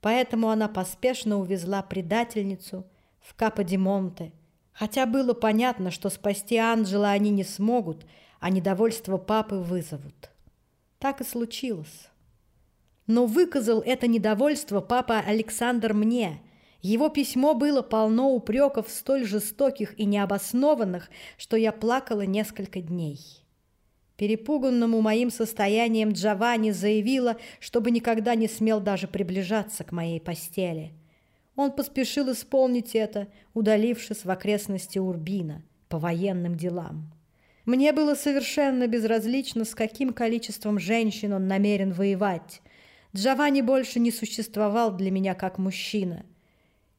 Поэтому она поспешно увезла предательницу в Капо-Ди-Монте – Хотя было понятно, что спасти Анджела они не смогут, а недовольство папы вызовут. Так и случилось. Но выказал это недовольство папа Александр мне. Его письмо было полно упреков столь жестоких и необоснованных, что я плакала несколько дней. Перепуганному моим состоянием Джованни заявила, чтобы никогда не смел даже приближаться к моей постели – он поспешил исполнить это, удалившись в окрестности Урбина по военным делам. Мне было совершенно безразлично, с каким количеством женщин он намерен воевать. Джованни больше не существовал для меня как мужчина.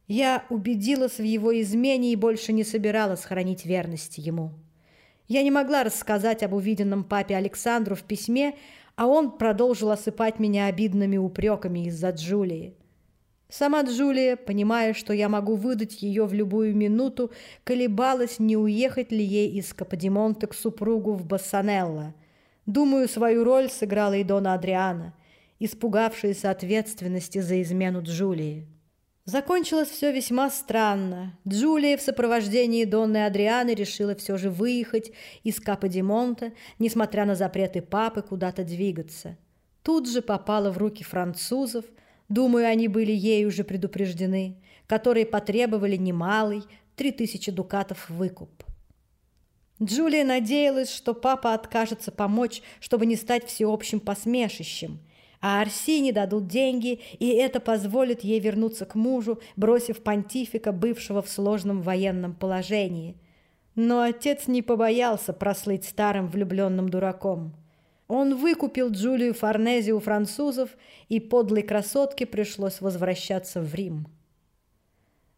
Я убедилась в его измене и больше не собиралась хранить верность ему. Я не могла рассказать об увиденном папе Александру в письме, а он продолжил осыпать меня обидными упреками из-за Джулии. Сама Джулия, понимая, что я могу выдать ее в любую минуту, колебалась, не уехать ли ей из Каподимонта к супругу в Бассанелло. Думаю, свою роль сыграла и Дона Адриана, испугавшаяся ответственности за измену Джулии. Закончилось все весьма странно. Джулия в сопровождении Донны Адрианы решила все же выехать из Капа-Димонта, несмотря на запреты папы куда-то двигаться. Тут же попала в руки французов, думаю, они были ей уже предупреждены, которые потребовали немалый, три тысячи дукатов выкуп. Джулия надеялась, что папа откажется помочь, чтобы не стать всеобщим посмешищем – а Арсине дадут деньги, и это позволит ей вернуться к мужу, бросив понтифика, бывшего в сложном военном положении. Но отец не побоялся прослыть старым влюбленным дураком. Он выкупил Джулию Форнези у французов, и подлой красотке пришлось возвращаться в Рим.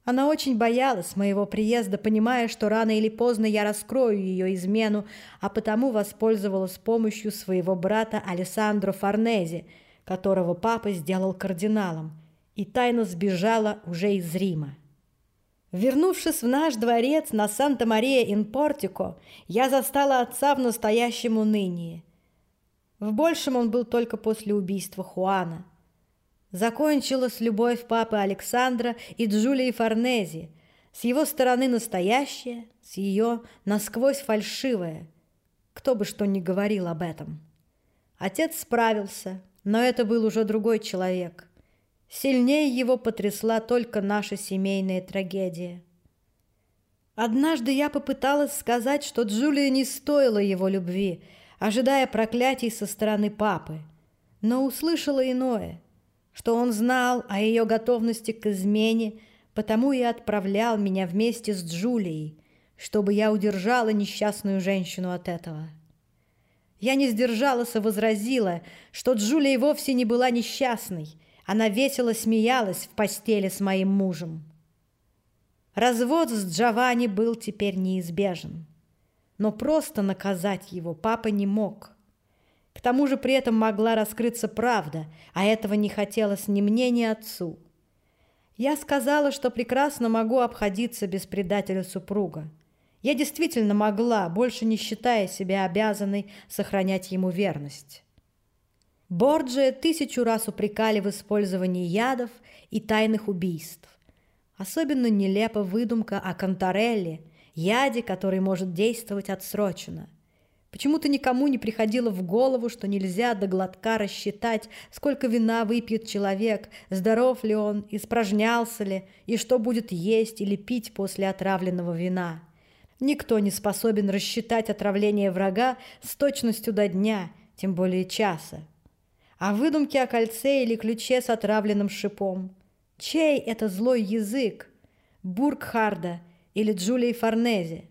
Она очень боялась моего приезда, понимая, что рано или поздно я раскрою ее измену, а потому воспользовалась помощью своего брата Алессандро Форнези – которого папа сделал кардиналом, и тайно сбежала уже из Рима. Вернувшись в наш дворец на Санта-Мария-ин-Портико, я застала отца в настоящем унынии. В большем он был только после убийства Хуана. Закончилась любовь папы Александра и Джулии Форнези, с его стороны настоящая, с ее насквозь фальшивая. Кто бы что ни говорил об этом. Отец справился, но это был уже другой человек. Сильнее его потрясла только наша семейная трагедия. Однажды я попыталась сказать, что Джулия не стоила его любви, ожидая проклятий со стороны папы, но услышала иное, что он знал о ее готовности к измене, потому и отправлял меня вместе с Джулией, чтобы я удержала несчастную женщину от этого. Я не сдержалась и возразила, что Джулия вовсе не была несчастной. Она весело смеялась в постели с моим мужем. Развод с Джованни был теперь неизбежен. Но просто наказать его папа не мог. К тому же при этом могла раскрыться правда, а этого не хотелось ни мне, ни отцу. Я сказала, что прекрасно могу обходиться без предателя супруга. Я действительно могла, больше не считая себя обязанной сохранять ему верность. Борджия тысячу раз упрекали в использовании ядов и тайных убийств. Особенно нелепа выдумка о Конторелле, яде, который может действовать отсроченно. Почему-то никому не приходило в голову, что нельзя до глотка рассчитать, сколько вина выпьет человек, здоров ли он, испражнялся ли, и что будет есть или пить после отравленного вина. Никто не способен рассчитать отравление врага с точностью до дня, тем более часа. А выдумки о кольце или ключе с отравленным шипом. Чей это злой язык? Бургхарда или Джулии Форнези?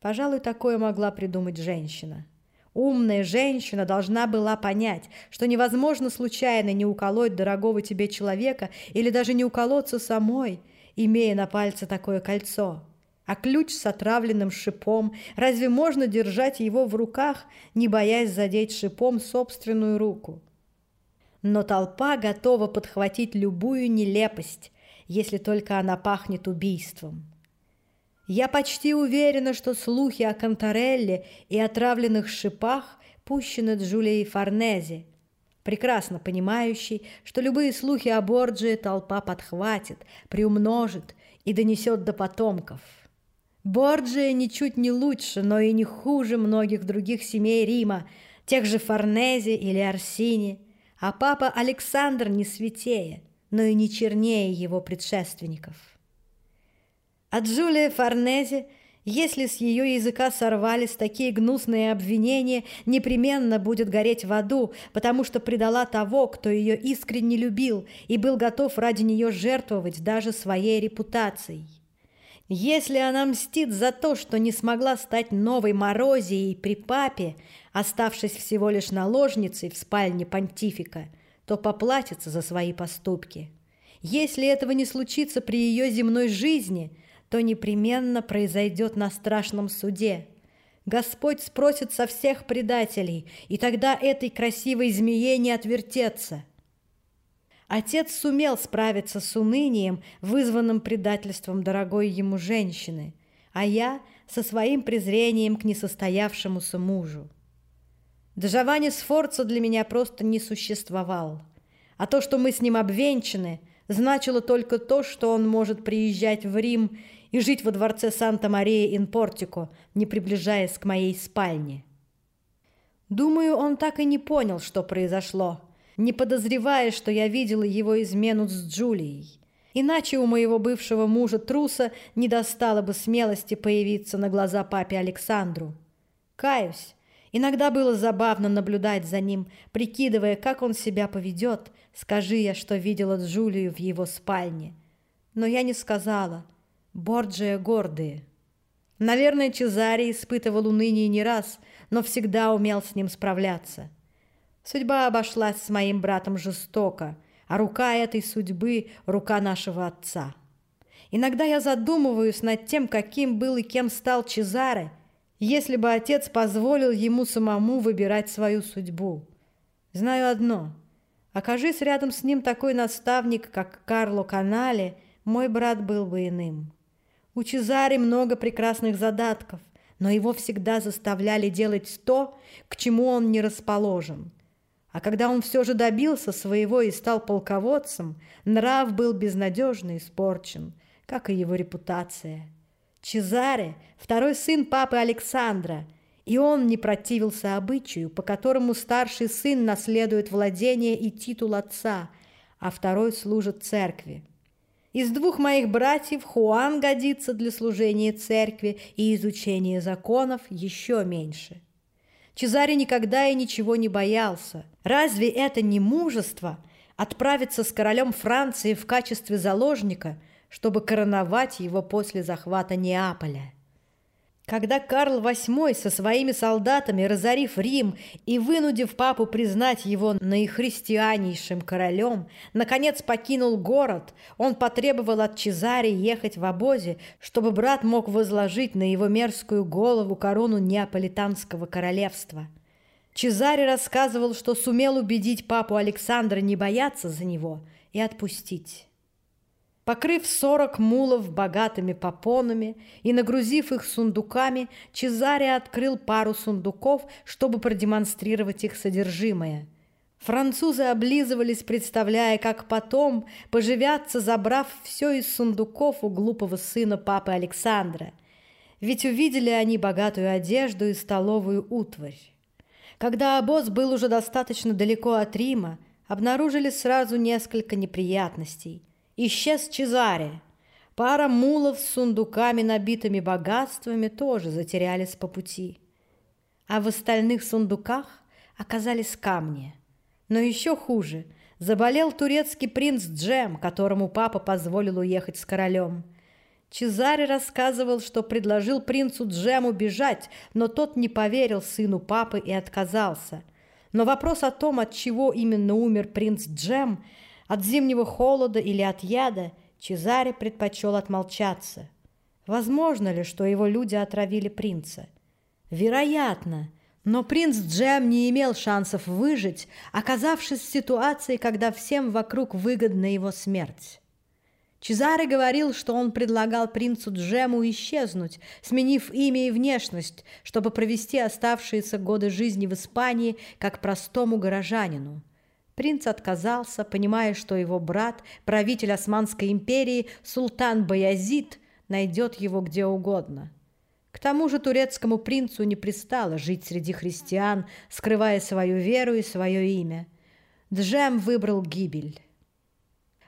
Пожалуй, такое могла придумать женщина. Умная женщина должна была понять, что невозможно случайно не уколоть дорогого тебе человека или даже не уколоться самой, имея на пальце такое кольцо. А ключ с отравленным шипом, разве можно держать его в руках, не боясь задеть шипом собственную руку? Но толпа готова подхватить любую нелепость, если только она пахнет убийством. Я почти уверена, что слухи о Конторелле и отравленных шипах пущены Джулией Форнези, прекрасно понимающий, что любые слухи о Борджии толпа подхватит, приумножит и донесет до потомков – Борджия ничуть не лучше, но и не хуже многих других семей Рима, тех же Форнези или Арсини, а папа Александр не святее, но и не чернее его предшественников. А Джулия Форнези, если с ее языка сорвались такие гнусные обвинения, непременно будет гореть в аду, потому что предала того, кто ее искренне любил и был готов ради нее жертвовать даже своей репутацией. Если она мстит за то, что не смогла стать новой Морозией при папе, оставшись всего лишь наложницей в спальне понтифика, то поплатится за свои поступки. Если этого не случится при ее земной жизни, то непременно произойдет на страшном суде. Господь спросит со всех предателей, и тогда этой красивой змее не отвертеться – Отец сумел справиться с унынием, вызванным предательством дорогой ему женщины, а я со своим презрением к несостоявшемуся мужу. Джованни Сфорца для меня просто не существовал. А то, что мы с ним обвенчаны, значило только то, что он может приезжать в Рим и жить во дворце Санта-Мария-ин-Портико, не приближаясь к моей спальне. Думаю, он так и не понял, что произошло, не подозревая, что я видела его измену с Джулией. Иначе у моего бывшего мужа труса не достало бы смелости появиться на глаза папе Александру. Каюсь, иногда было забавно наблюдать за ним, прикидывая, как он себя поведет, скажи я, что видела Джулию в его спальне. Но я не сказала. Борджия гордые. Наверное, Чезари испытывал уныние не раз, но всегда умел с ним справляться. Судьба обошлась с моим братом жестоко, а рука этой судьбы – рука нашего отца. Иногда я задумываюсь над тем, каким был и кем стал Чезаре, если бы отец позволил ему самому выбирать свою судьбу. Знаю одно – окажись рядом с ним такой наставник, как Карло Канале, мой брат был бы иным. У Чезари много прекрасных задатков, но его всегда заставляли делать то, к чему он не расположен. А когда он все же добился своего и стал полководцем, нрав был безнадежно испорчен, как и его репутация. Чезаре – второй сын папы Александра, и он не противился обычаю, по которому старший сын наследует владение и титул отца, а второй служит церкви. Из двух моих братьев Хуан годится для служения церкви и изучения законов еще меньше. Чезаре никогда и ничего не боялся. Разве это не мужество отправиться с королем Франции в качестве заложника, чтобы короновать его после захвата Неаполя? Когда Карл VIII со своими солдатами, разорив Рим и вынудив папу признать его наихристианнейшим королем, наконец покинул город, он потребовал от Чезари ехать в обозе, чтобы брат мог возложить на его мерзкую голову корону неаполитанского королевства. Чезаре рассказывал, что сумел убедить папу Александра не бояться за него и отпустить. Покрыв сорок мулов богатыми попонами и нагрузив их сундуками, Чезаре открыл пару сундуков, чтобы продемонстрировать их содержимое. Французы облизывались, представляя, как потом поживятся, забрав все из сундуков у глупого сына папы Александра. Ведь увидели они богатую одежду и столовую утварь. Когда обоз был уже достаточно далеко от Рима, обнаружили сразу несколько неприятностей – Исчез Чезаре. Пара мулов с сундуками, набитыми богатствами, тоже затерялись по пути. А в остальных сундуках оказались камни. Но еще хуже – заболел турецкий принц Джем, которому папа позволил уехать с королем. Чезаре рассказывал, что предложил принцу Джему бежать, но тот не поверил сыну папы и отказался. Но вопрос о том, от чего именно умер принц Джем – от зимнего холода или от яда Чезаре предпочел отмолчаться. Возможно ли, что его люди отравили принца? Вероятно, но принц Джем не имел шансов выжить, оказавшись в ситуации, когда всем вокруг выгодна его смерть. Чезаре говорил, что он предлагал принцу Джему исчезнуть, сменив имя и внешность, чтобы провести оставшиеся годы жизни в Испании как простому горожанину. Принц отказался, понимая, что его брат, правитель Османской империи, султан Баязид, найдет его где угодно. К тому же турецкому принцу не пристало жить среди христиан, скрывая свою веру и свое имя. Джем выбрал гибель.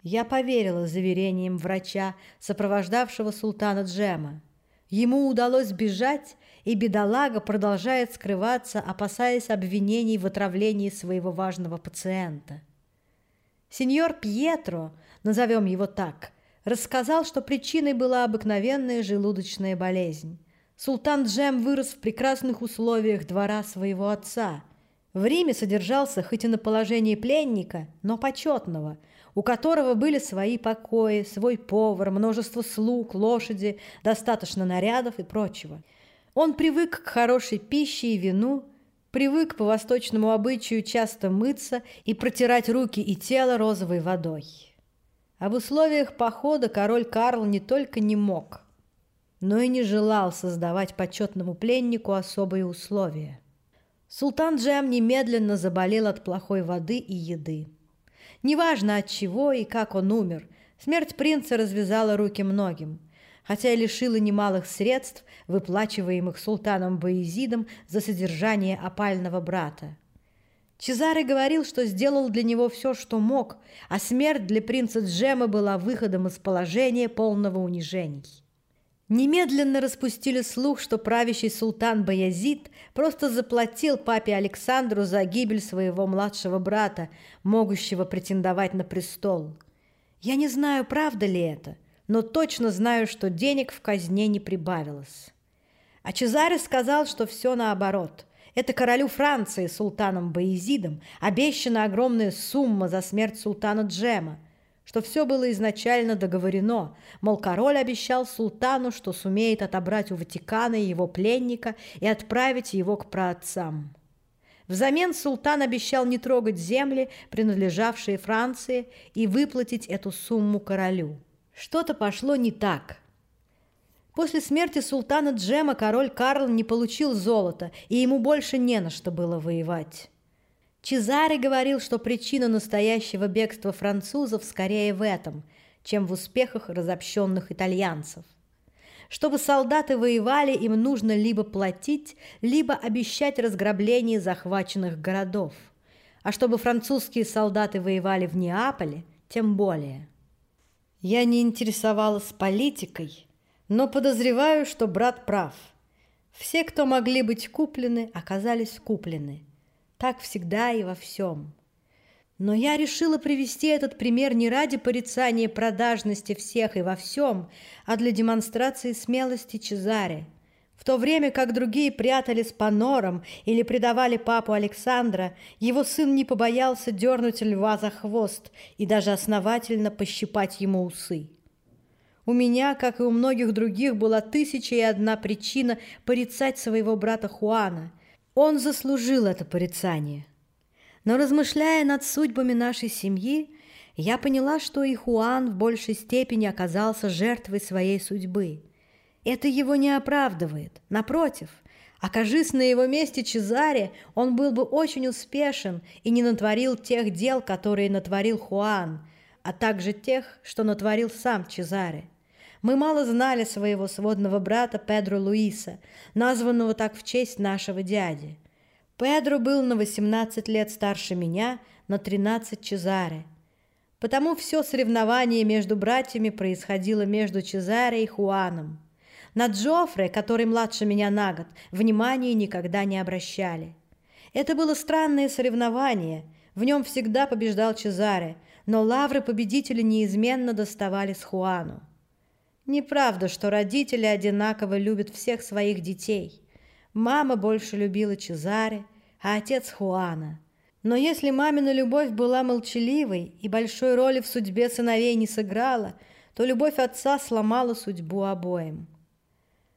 Я поверила заверениям врача, сопровождавшего султана Джема. Ему удалось бежать, и бедолага продолжает скрываться, опасаясь обвинений в отравлении своего важного пациента. Сеньор Пьетро, назовем его так, рассказал, что причиной была обыкновенная желудочная болезнь. Султан Джем вырос в прекрасных условиях двора своего отца. В Риме содержался хоть и на положении пленника, но почетного – у которого были свои покои, свой повар, множество слуг, лошади, достаточно нарядов и прочего. Он привык к хорошей пище и вину, привык по восточному обычаю часто мыться и протирать руки и тело розовой водой. А в условиях похода король Карл не только не мог, но и не желал создавать почетному пленнику особые условия. Султан Джем немедленно заболел от плохой воды и еды. Неважно от чего и как он умер, смерть принца развязала руки многим, хотя и лишила немалых средств, выплачиваемых султаном Баизидом за содержание опального брата. Чезаре говорил, что сделал для него все, что мог, а смерть для принца Джема была выходом из положения полного унижений. Немедленно распустили слух, что правящий султан Баязид просто заплатил папе Александру за гибель своего младшего брата, могущего претендовать на престол. Я не знаю, правда ли это, но точно знаю, что денег в казне не прибавилось. А Чезаре сказал, что все наоборот. Это королю Франции, султаном Баязидом, обещана огромная сумма за смерть султана Джема, что все было изначально договорено, мол, король обещал султану, что сумеет отобрать у Ватикана его пленника и отправить его к праотцам. Взамен султан обещал не трогать земли, принадлежавшие Франции, и выплатить эту сумму королю. Что-то пошло не так. После смерти султана Джема король Карл не получил золота, и ему больше не на что было воевать. Чезаре говорил, что причина настоящего бегства французов скорее в этом, чем в успехах разобщенных итальянцев. Чтобы солдаты воевали, им нужно либо платить, либо обещать разграбление захваченных городов. А чтобы французские солдаты воевали в Неаполе, тем более. Я не интересовалась политикой, но подозреваю, что брат прав. Все, кто могли быть куплены, оказались куплены – так всегда и во всем. Но я решила привести этот пример не ради порицания продажности всех и во всем, а для демонстрации смелости Чезаре. В то время как другие прятались по норам или предавали папу Александра, его сын не побоялся дернуть льва за хвост и даже основательно пощипать ему усы. У меня, как и у многих других, была тысяча и одна причина порицать своего брата Хуана – он заслужил это порицание. Но размышляя над судьбами нашей семьи, я поняла, что и Хуан в большей степени оказался жертвой своей судьбы. Это его не оправдывает. Напротив, окажись на его месте Чезаре, он был бы очень успешен и не натворил тех дел, которые натворил Хуан, а также тех, что натворил сам Чезаре. Мы мало знали своего сводного брата Педро Луиса, названного так в честь нашего дяди. Педро был на 18 лет старше меня, на 13 Чезаре. Потому все соревнование между братьями происходило между Чезаре и Хуаном. На Джоффре, который младше меня на год, внимания никогда не обращали. Это было странное соревнование. В нем всегда побеждал Чезаре, но лавры победителя неизменно доставались Хуану. Неправда, что родители одинаково любят всех своих детей. Мама больше любила Чезаре, а отец Хуана. Но если мамина любовь была молчаливой и большой роли в судьбе сыновей не сыграла, то любовь отца сломала судьбу обоим.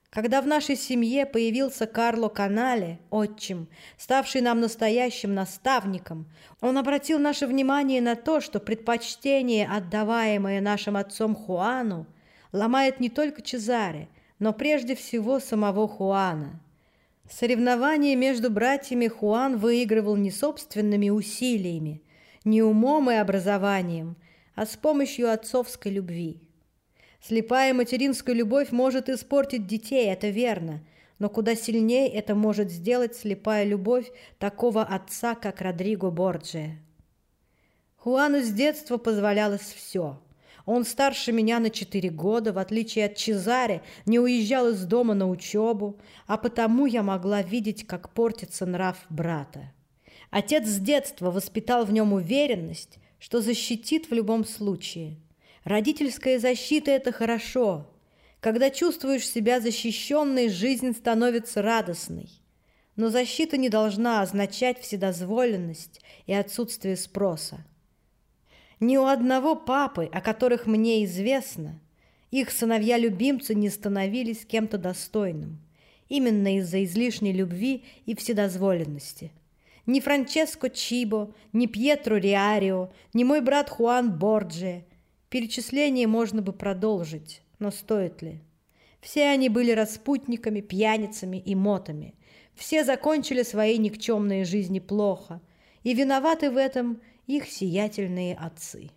Когда в нашей семье появился Карло Канале, отчим, ставший нам настоящим наставником, он обратил наше внимание на то, что предпочтение, отдаваемое нашим отцом Хуану, ломает не только Чезаре, но прежде всего самого Хуана. Соревнование между братьями Хуан выигрывал не собственными усилиями, не умом и образованием, а с помощью отцовской любви. Слепая материнская любовь может испортить детей, это верно, но куда сильнее это может сделать слепая любовь такого отца, как Родриго Борджия. Хуану с детства позволялось все – он старше меня на четыре года, в отличие от Чезаре, не уезжал из дома на учебу, а потому я могла видеть, как портится нрав брата. Отец с детства воспитал в нем уверенность, что защитит в любом случае. Родительская защита – это хорошо. Когда чувствуешь себя защищенной, жизнь становится радостной. Но защита не должна означать вседозволенность и отсутствие спроса. Ни у одного папы, о которых мне известно, их сыновья-любимцы не становились кем-то достойным, именно из-за излишней любви и вседозволенности. Ни Франческо Чибо, ни Пьетро Риарио, ни мой брат Хуан Борджи. Перечисление можно бы продолжить, но стоит ли? Все они были распутниками, пьяницами и мотами. Все закончили свои никчемные жизни плохо, и виноваты в этом их сиятельные отцы.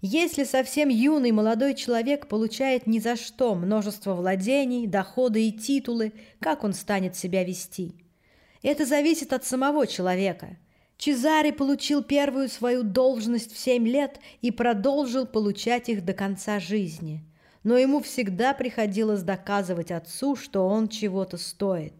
Если совсем юный молодой человек получает ни за что множество владений, доходы и титулы, как он станет себя вести? Это зависит от самого человека. Чезаре получил первую свою должность в семь лет и продолжил получать их до конца жизни. Но ему всегда приходилось доказывать отцу, что он чего-то стоит.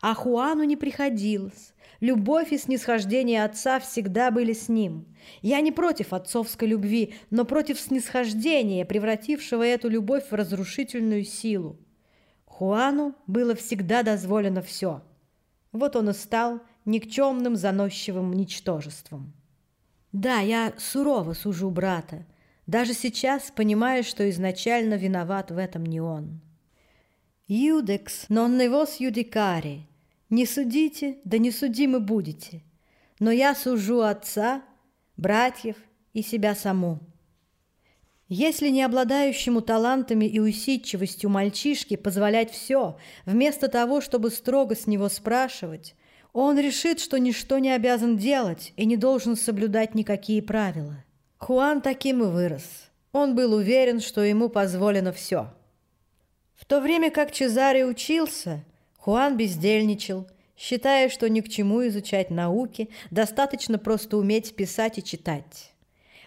А Хуану не приходилось. Любовь и снисхождение отца всегда были с ним. Я не против отцовской любви, но против снисхождения, превратившего эту любовь в разрушительную силу. Хуану было всегда дозволено все. Вот он и стал никчемным заносчивым ничтожеством. Да, я сурово сужу брата, даже сейчас понимая, что изначально виноват в этом не он. «Юдекс ne vos judicare», не судите, да не судимы будете, но я сужу отца, братьев и себя саму. Если не обладающему талантами и усидчивостью мальчишке позволять все, вместо того, чтобы строго с него спрашивать, он решит, что ничто не обязан делать и не должен соблюдать никакие правила. Хуан таким и вырос. Он был уверен, что ему позволено все. В то время как Чезаре учился, Хуан бездельничал, считая, что ни к чему изучать науки, достаточно просто уметь писать и читать.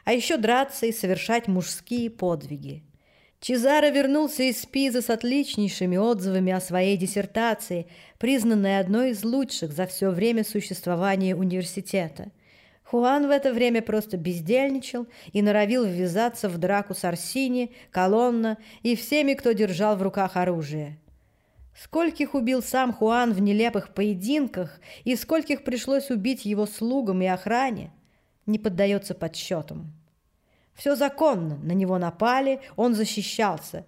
А еще драться и совершать мужские подвиги. Чезаро вернулся из Пиза с отличнейшими отзывами о своей диссертации, признанной одной из лучших за все время существования университета. Хуан в это время просто бездельничал и норовил ввязаться в драку с Арсини, Колонна и всеми, кто держал в руках оружие – Скольких убил сам Хуан в нелепых поединках и скольких пришлось убить его слугам и охране, не поддается подсчетам. Все законно, на него напали, он защищался.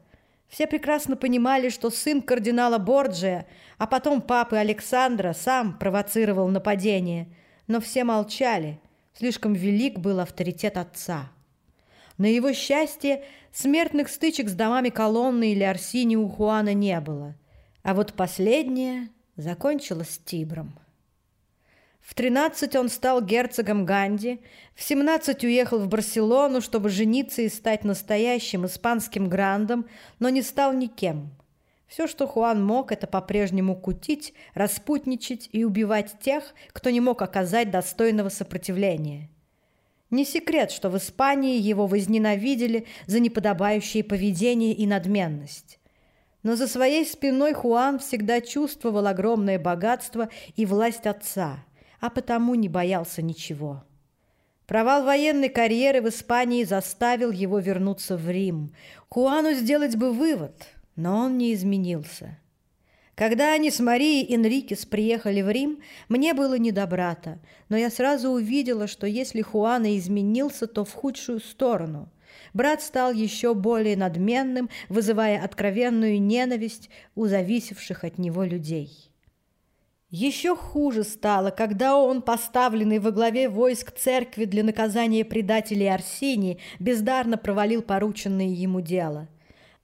Все прекрасно понимали, что сын кардинала Борджия, а потом папы Александра сам провоцировал нападение, но все молчали, слишком велик был авторитет отца. На его счастье смертных стычек с домами колонны или Арсини у Хуана не было – а вот последняя закончилась Тибром. В 13 он стал герцогом Ганди, в 17 уехал в Барселону, чтобы жениться и стать настоящим испанским грандом, но не стал никем. Все, что Хуан мог, это по-прежнему кутить, распутничать и убивать тех, кто не мог оказать достойного сопротивления. Не секрет, что в Испании его возненавидели за неподобающее поведение и надменность но за своей спиной Хуан всегда чувствовал огромное богатство и власть отца, а потому не боялся ничего. Провал военной карьеры в Испании заставил его вернуться в Рим. Хуану сделать бы вывод, но он не изменился. Когда они с Марией Энрикес приехали в Рим, мне было не до брата, но я сразу увидела, что если Хуана изменился, то в худшую сторону – брат стал еще более надменным, вызывая откровенную ненависть у зависевших от него людей. Еще хуже стало, когда он, поставленный во главе войск церкви для наказания предателей Арсении, бездарно провалил порученное ему дело.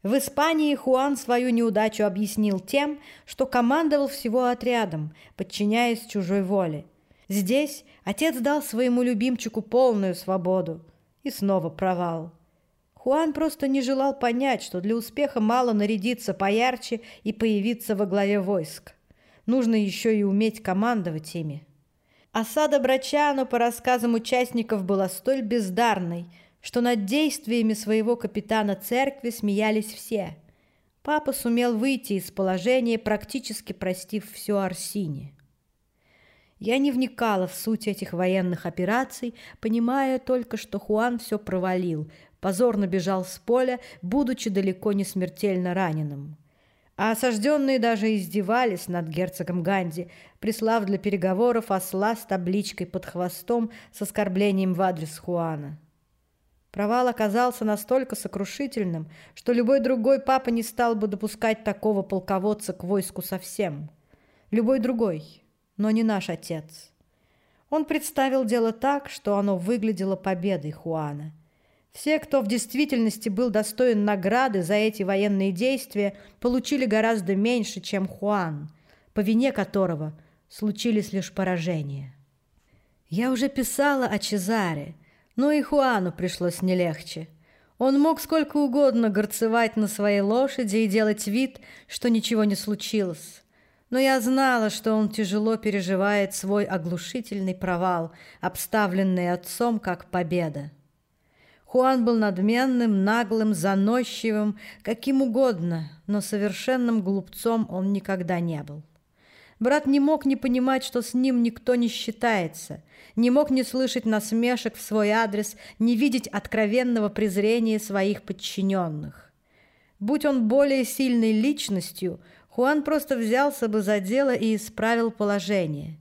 В Испании Хуан свою неудачу объяснил тем, что командовал всего отрядом, подчиняясь чужой воле. Здесь отец дал своему любимчику полную свободу. И снова провал. Хуан просто не желал понять, что для успеха мало нарядиться поярче и появиться во главе войск. Нужно еще и уметь командовать ими. Осада Брачану, по рассказам участников, была столь бездарной, что над действиями своего капитана церкви смеялись все. Папа сумел выйти из положения, практически простив все Арсине. Я не вникала в суть этих военных операций, понимая только, что Хуан все провалил, позорно бежал с поля, будучи далеко не смертельно раненым. А осажденные даже издевались над герцогом Ганди, прислав для переговоров осла с табличкой под хвостом с оскорблением в адрес Хуана. Провал оказался настолько сокрушительным, что любой другой папа не стал бы допускать такого полководца к войску совсем. Любой другой, но не наш отец. Он представил дело так, что оно выглядело победой Хуана – все, кто в действительности был достоин награды за эти военные действия, получили гораздо меньше, чем Хуан, по вине которого случились лишь поражения. Я уже писала о Чезаре, но и Хуану пришлось не легче. Он мог сколько угодно горцевать на своей лошади и делать вид, что ничего не случилось. Но я знала, что он тяжело переживает свой оглушительный провал, обставленный отцом как победа. Хуан был надменным, наглым, заносчивым, каким угодно, но совершенным глупцом он никогда не был. Брат не мог не понимать, что с ним никто не считается, не мог не слышать насмешек в свой адрес, не видеть откровенного презрения своих подчиненных. Будь он более сильной личностью, Хуан просто взялся бы за дело и исправил положение.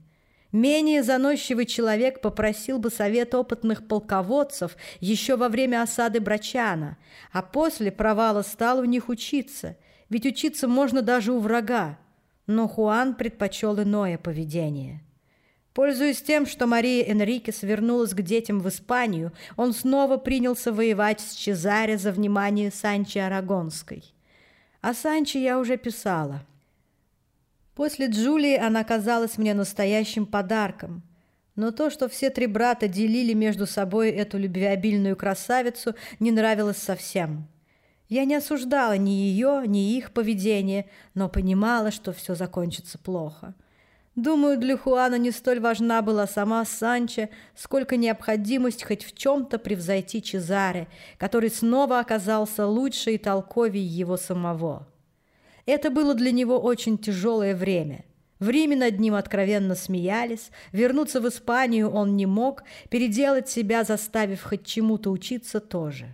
Менее заносчивый человек попросил бы совет опытных полководцев еще во время осады Брачана, а после провала стал у них учиться, ведь учиться можно даже у врага. Но Хуан предпочел иное поведение. Пользуясь тем, что Мария Энрикес вернулась к детям в Испанию, он снова принялся воевать с Чезаре за внимание Санчи Арагонской. О Санче я уже писала – После Джулии она казалась мне настоящим подарком. Но то, что все три брата делили между собой эту любвеобильную красавицу, не нравилось совсем. Я не осуждала ни ее, ни их поведение, но понимала, что все закончится плохо. Думаю, для Хуана не столь важна была сама Санчо, сколько необходимость хоть в чем-то превзойти Чезаре, который снова оказался лучше и толковее его самого. Это было для него очень тяжелое время. В Риме над ним откровенно смеялись, вернуться в Испанию он не мог, переделать себя, заставив хоть чему-то учиться, тоже.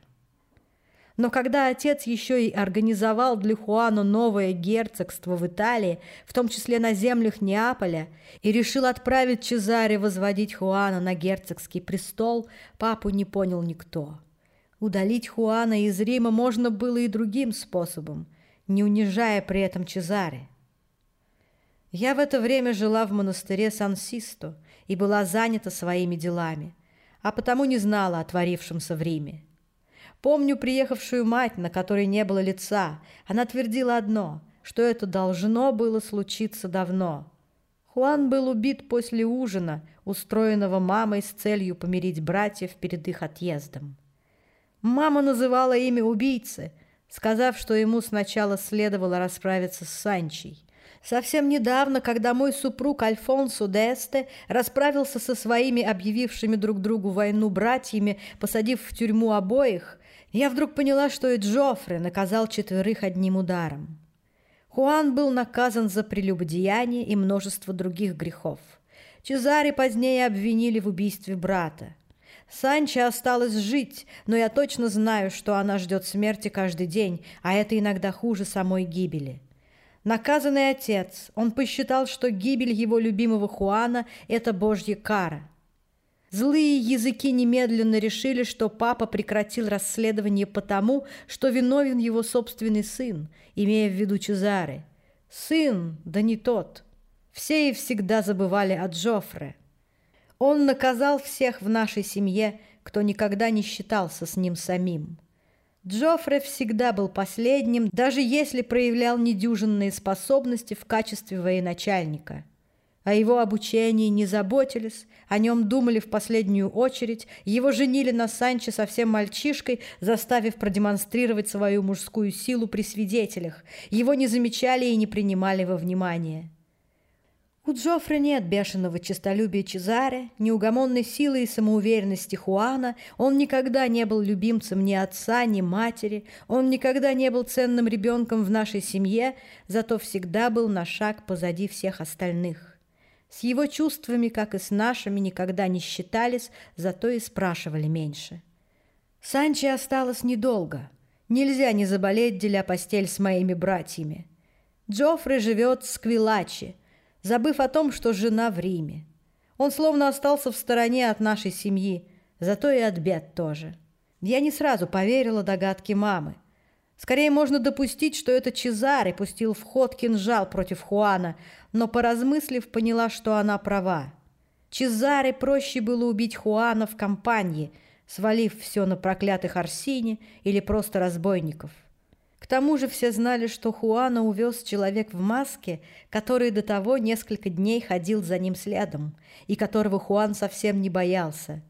Но когда отец еще и организовал для Хуана новое герцогство в Италии, в том числе на землях Неаполя, и решил отправить Чезаре возводить Хуана на герцогский престол, папу не понял никто. Удалить Хуана из Рима можно было и другим способом – не унижая при этом Чезаре. Я в это время жила в монастыре Сан-Систо и была занята своими делами, а потому не знала о творившемся в Риме. Помню приехавшую мать, на которой не было лица. Она твердила одно, что это должно было случиться давно. Хуан был убит после ужина, устроенного мамой с целью помирить братьев перед их отъездом. Мама называла имя убийцы – сказав, что ему сначала следовало расправиться с Санчей. Совсем недавно, когда мой супруг Альфонсо Десте расправился со своими объявившими друг другу войну братьями, посадив в тюрьму обоих, я вдруг поняла, что и Джоффре наказал четверых одним ударом. Хуан был наказан за прелюбодеяние и множество других грехов. Чезаре позднее обвинили в убийстве брата. Санчо осталось жить, но я точно знаю, что она ждет смерти каждый день, а это иногда хуже самой гибели. Наказанный отец, он посчитал, что гибель его любимого Хуана – это божья кара. Злые языки немедленно решили, что папа прекратил расследование потому, что виновен его собственный сын, имея в виду Чезаре. Сын, да не тот. Все и всегда забывали о Джоффре. Он наказал всех в нашей семье, кто никогда не считался с ним самим. Джоффре всегда был последним, даже если проявлял недюжинные способности в качестве военачальника. О его обучении не заботились, о нем думали в последнюю очередь, его женили на Санче совсем мальчишкой, заставив продемонстрировать свою мужскую силу при свидетелях. Его не замечали и не принимали во внимание. У Джоффри нет бешеного честолюбия Чезаре, неугомонной силы и самоуверенности Хуана, он никогда не был любимцем ни отца, ни матери, он никогда не был ценным ребенком в нашей семье, зато всегда был на шаг позади всех остальных. С его чувствами, как и с нашими, никогда не считались, зато и спрашивали меньше. Санчи осталось недолго. Нельзя не заболеть, деля постель с моими братьями. Джоффри живет в Сквилачи, забыв о том, что жена в Риме. Он словно остался в стороне от нашей семьи, зато и от бед тоже. Я не сразу поверила догадке мамы. Скорее можно допустить, что это Чезаре пустил в ход кинжал против Хуана, но, поразмыслив, поняла, что она права. Чезаре проще было убить Хуана в компании, свалив все на проклятых Арсине или просто разбойников. Тому же все знали, что Хуана увез человек в маске, который до того несколько дней ходил за ним следом, и которого Хуан совсем не боялся.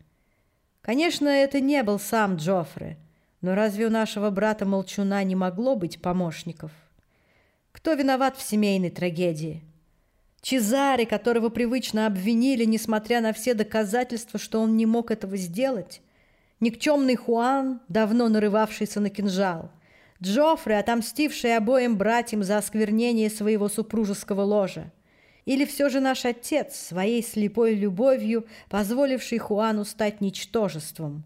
Конечно, это не был сам Джоффре, но разве у нашего брата-молчуна не могло быть помощников? Кто виноват в семейной трагедии? Чезаре, которого привычно обвинили, несмотря на все доказательства, что он не мог этого сделать? Никчемный Хуан, давно нарывавшийся на кинжал? Джоффре, отомстивший обоим братьям за осквернение своего супружеского ложа? Или все же наш отец, своей слепой любовью, позволивший Хуану стать ничтожеством?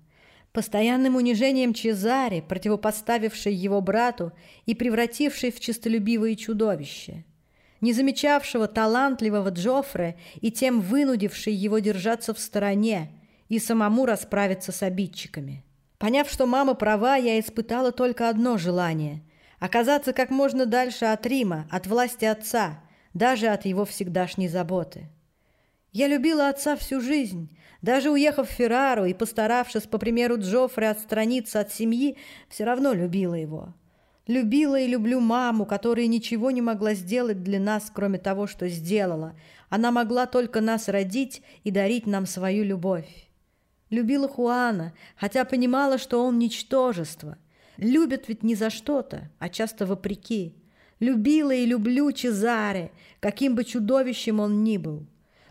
Постоянным унижением Чезаре, противопоставивший его брату и превративший в честолюбивое чудовище? Не замечавшего талантливого Джоффре и тем вынудивший его держаться в стороне и самому расправиться с обидчиками? Поняв, что мама права, я испытала только одно желание – оказаться как можно дальше от Рима, от власти отца, даже от его всегдашней заботы. Я любила отца всю жизнь, даже уехав в Феррару и постаравшись, по примеру Джоффри, отстраниться от семьи, все равно любила его. Любила и люблю маму, которая ничего не могла сделать для нас, кроме того, что сделала. Она могла только нас родить и дарить нам свою любовь. Любила Хуана, хотя понимала, что он ничтожество. Любят ведь не за что-то, а часто вопреки. Любила и люблю Чезаре, каким бы чудовищем он ни был.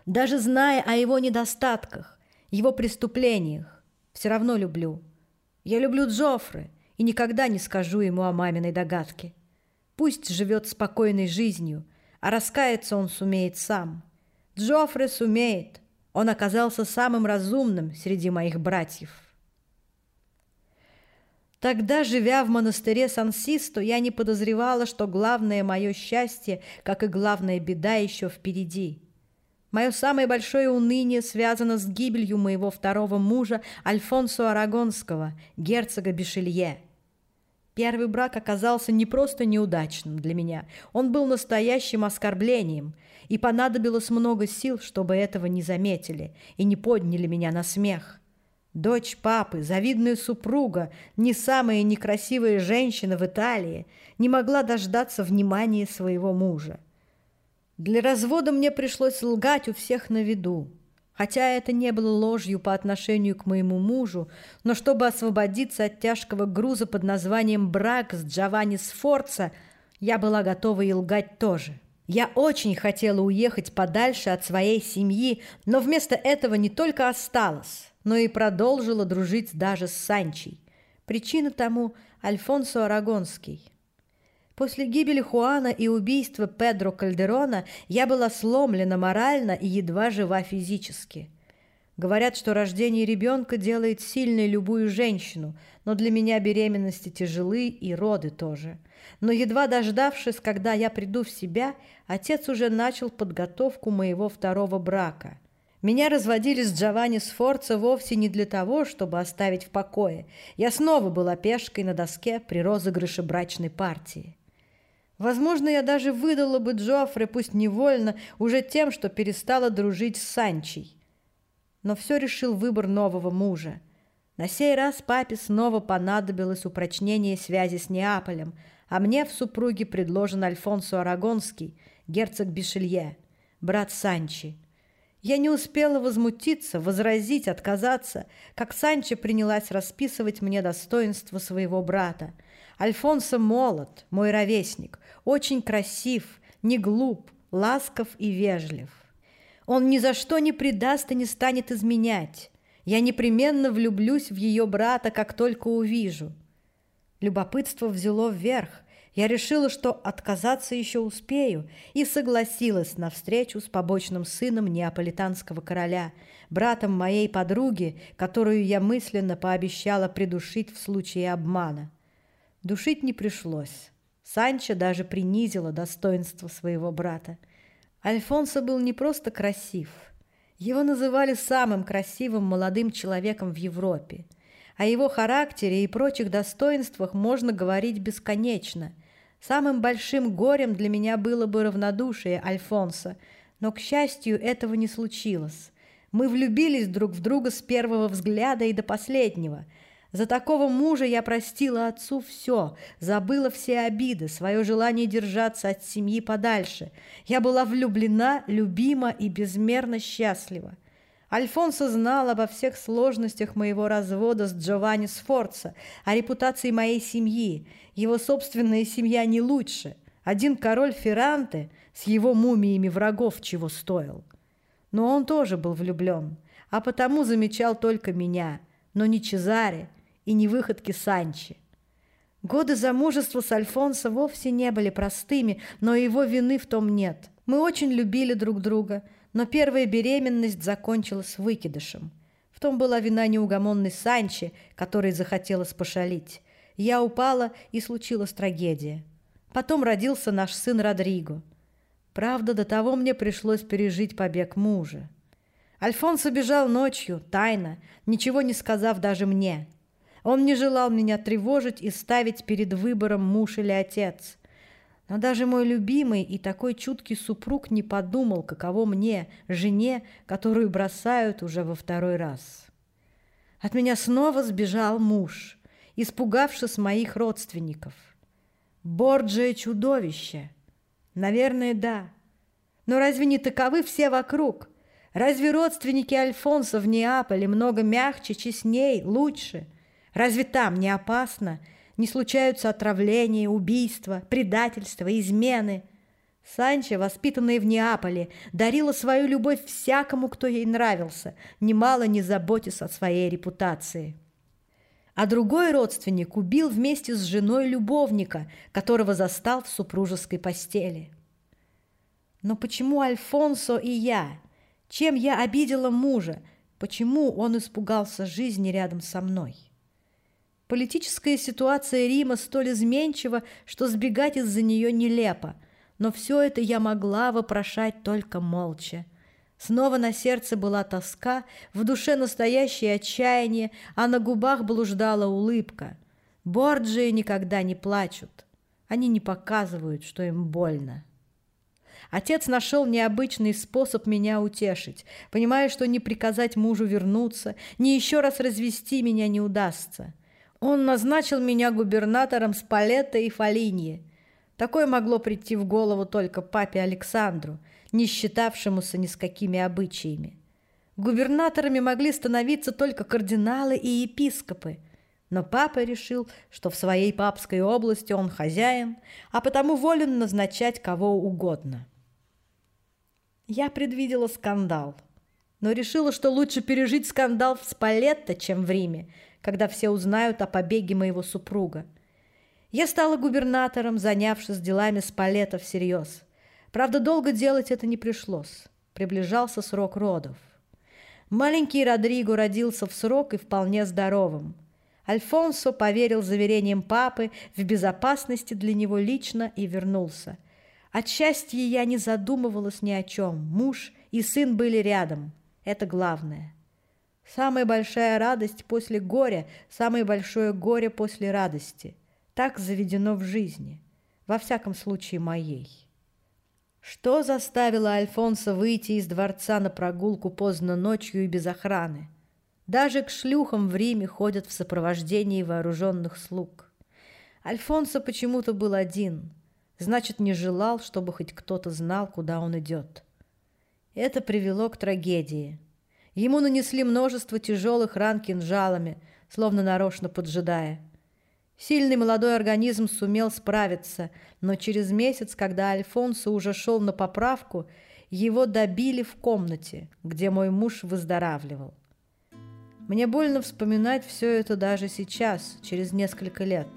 Даже зная о его недостатках, его преступлениях, все равно люблю. Я люблю Джоффре и никогда не скажу ему о маминой догадке. Пусть живет спокойной жизнью, а раскаяться он сумеет сам. Джоффре сумеет. Он оказался самым разумным среди моих братьев. Тогда, живя в монастыре Сан-Систо, я не подозревала, что главное мое счастье, как и главная беда, еще впереди. Мое самое большое уныние связано с гибелью моего второго мужа Альфонсо Арагонского, герцога Бишелье. Первый брак оказался не просто неудачным для меня, он был настоящим оскорблением, и понадобилось много сил, чтобы этого не заметили и не подняли меня на смех. Дочь папы, завидная супруга, не самая некрасивая женщина в Италии, не могла дождаться внимания своего мужа. Для развода мне пришлось лгать у всех на виду. Хотя это не было ложью по отношению к моему мужу, но чтобы освободиться от тяжкого груза под названием «брак» с Джованни Сфорца, я была готова и лгать тоже. Я очень хотела уехать подальше от своей семьи, но вместо этого не только осталась, но и продолжила дружить даже с Санчей. Причина тому – Альфонсо Арагонский. После гибели Хуана и убийства Педро Кальдерона я была сломлена морально и едва жива физически. Говорят, что рождение ребенка делает сильной любую женщину, но для меня беременности тяжелы и роды тоже. Но едва дождавшись, когда я приду в себя, отец уже начал подготовку моего второго брака – меня разводили с Джованни Сфорца вовсе не для того, чтобы оставить в покое. Я снова была пешкой на доске при розыгрыше брачной партии. Возможно, я даже выдала бы Джоффре, пусть невольно, уже тем, что перестала дружить с Санчей. Но все решил выбор нового мужа. На сей раз папе снова понадобилось упрочнение связи с Неаполем, а мне в супруге предложен Альфонсо Арагонский, герцог Бишелье, брат Санчи. Я не успела возмутиться, возразить, отказаться, как Санчо принялась расписывать мне достоинство своего брата. Альфонсо молод, мой ровесник, очень красив, не глуп, ласков и вежлив. Он ни за что не предаст и не станет изменять. Я непременно влюблюсь в ее брата, как только увижу. Любопытство взяло вверх, я решила, что отказаться еще успею, и согласилась на встречу с побочным сыном неаполитанского короля, братом моей подруги, которую я мысленно пообещала придушить в случае обмана. Душить не пришлось. Санчо даже принизила достоинство своего брата. Альфонсо был не просто красив. Его называли самым красивым молодым человеком в Европе. О его характере и прочих достоинствах можно говорить бесконечно – Самым большим горем для меня было бы равнодушие Альфонса, но, к счастью, этого не случилось. Мы влюбились друг в друга с первого взгляда и до последнего. За такого мужа я простила отцу все, забыла все обиды, свое желание держаться от семьи подальше. Я была влюблена, любима и безмерно счастлива. Альфонсо знал обо всех сложностях моего развода с Джованни Сфорца, о репутации моей семьи. Его собственная семья не лучше. Один король Ферранте с его мумиями врагов чего стоил. Но он тоже был влюблен, а потому замечал только меня, но не Чезаре и не выходки Санчи. Годы замужества с Альфонсо вовсе не были простыми, но его вины в том нет. Мы очень любили друг друга – но первая беременность закончилась выкидышем. В том была вина неугомонной Санчи, которой захотелось пошалить. Я упала, и случилась трагедия. Потом родился наш сын Родриго. Правда, до того мне пришлось пережить побег мужа. Альфонсо бежал ночью, тайно, ничего не сказав даже мне. Он не желал меня тревожить и ставить перед выбором муж или отец. Но даже мой любимый и такой чуткий супруг не подумал, каково мне, жене, которую бросают уже во второй раз. От меня снова сбежал муж, испугавшись моих родственников. Борджия чудовище. Наверное, да. Но разве не таковы все вокруг? Разве родственники Альфонса в Неаполе много мягче, честней, лучше? Разве там не опасно, не случаются отравления, убийства, предательства, измены. Санчо, воспитанная в Неаполе, дарила свою любовь всякому, кто ей нравился, немало не заботясь о своей репутации. А другой родственник убил вместе с женой любовника, которого застал в супружеской постели. Но почему Альфонсо и я? Чем я обидела мужа? Почему он испугался жизни рядом со мной? Политическая ситуация Рима столь изменчива, что сбегать из-за нее нелепо, но все это я могла вопрошать только молча. Снова на сердце была тоска, в душе настоящее отчаяние, а на губах блуждала улыбка. Борджии никогда не плачут. Они не показывают, что им больно. Отец нашел необычный способ меня утешить, понимая, что не приказать мужу вернуться, ни еще раз развести меня не удастся. Он назначил меня губернатором Спалетта и Фолиньи. Такое могло прийти в голову только папе Александру, не считавшемуся ни с какими обычаями. Губернаторами могли становиться только кардиналы и епископы, но папа решил, что в своей папской области он хозяин, а потому волен назначать кого угодно. Я предвидела скандал, но решила, что лучше пережить скандал в Спалетто, чем в Риме, когда все узнают о побеге моего супруга. Я стала губернатором, занявшись делами Спалета всерьез. Правда, долго делать это не пришлось. Приближался срок родов. Маленький Родриго родился в срок и вполне здоровым. Альфонсо поверил заверениям папы в безопасности для него лично и вернулся. От счастья я не задумывалась ни о чем. Муж и сын были рядом. Это главное. Самая большая радость после горя, самое большое горе после радости. Так заведено в жизни, во всяком случае моей. Что заставило Альфонса выйти из дворца на прогулку поздно ночью и без охраны? Даже к шлюхам в Риме ходят в сопровождении вооруженных слуг. Альфонсо почему-то был один, значит, не желал, чтобы хоть кто-то знал, куда он идет. Это привело к трагедии – Ему нанесли множество тяжелых ран кинжалами, словно нарочно поджидая. Сильный молодой организм сумел справиться, но через месяц, когда Альфонсо уже шел на поправку, его добили в комнате, где мой муж выздоравливал. Мне больно вспоминать все это даже сейчас, через несколько лет.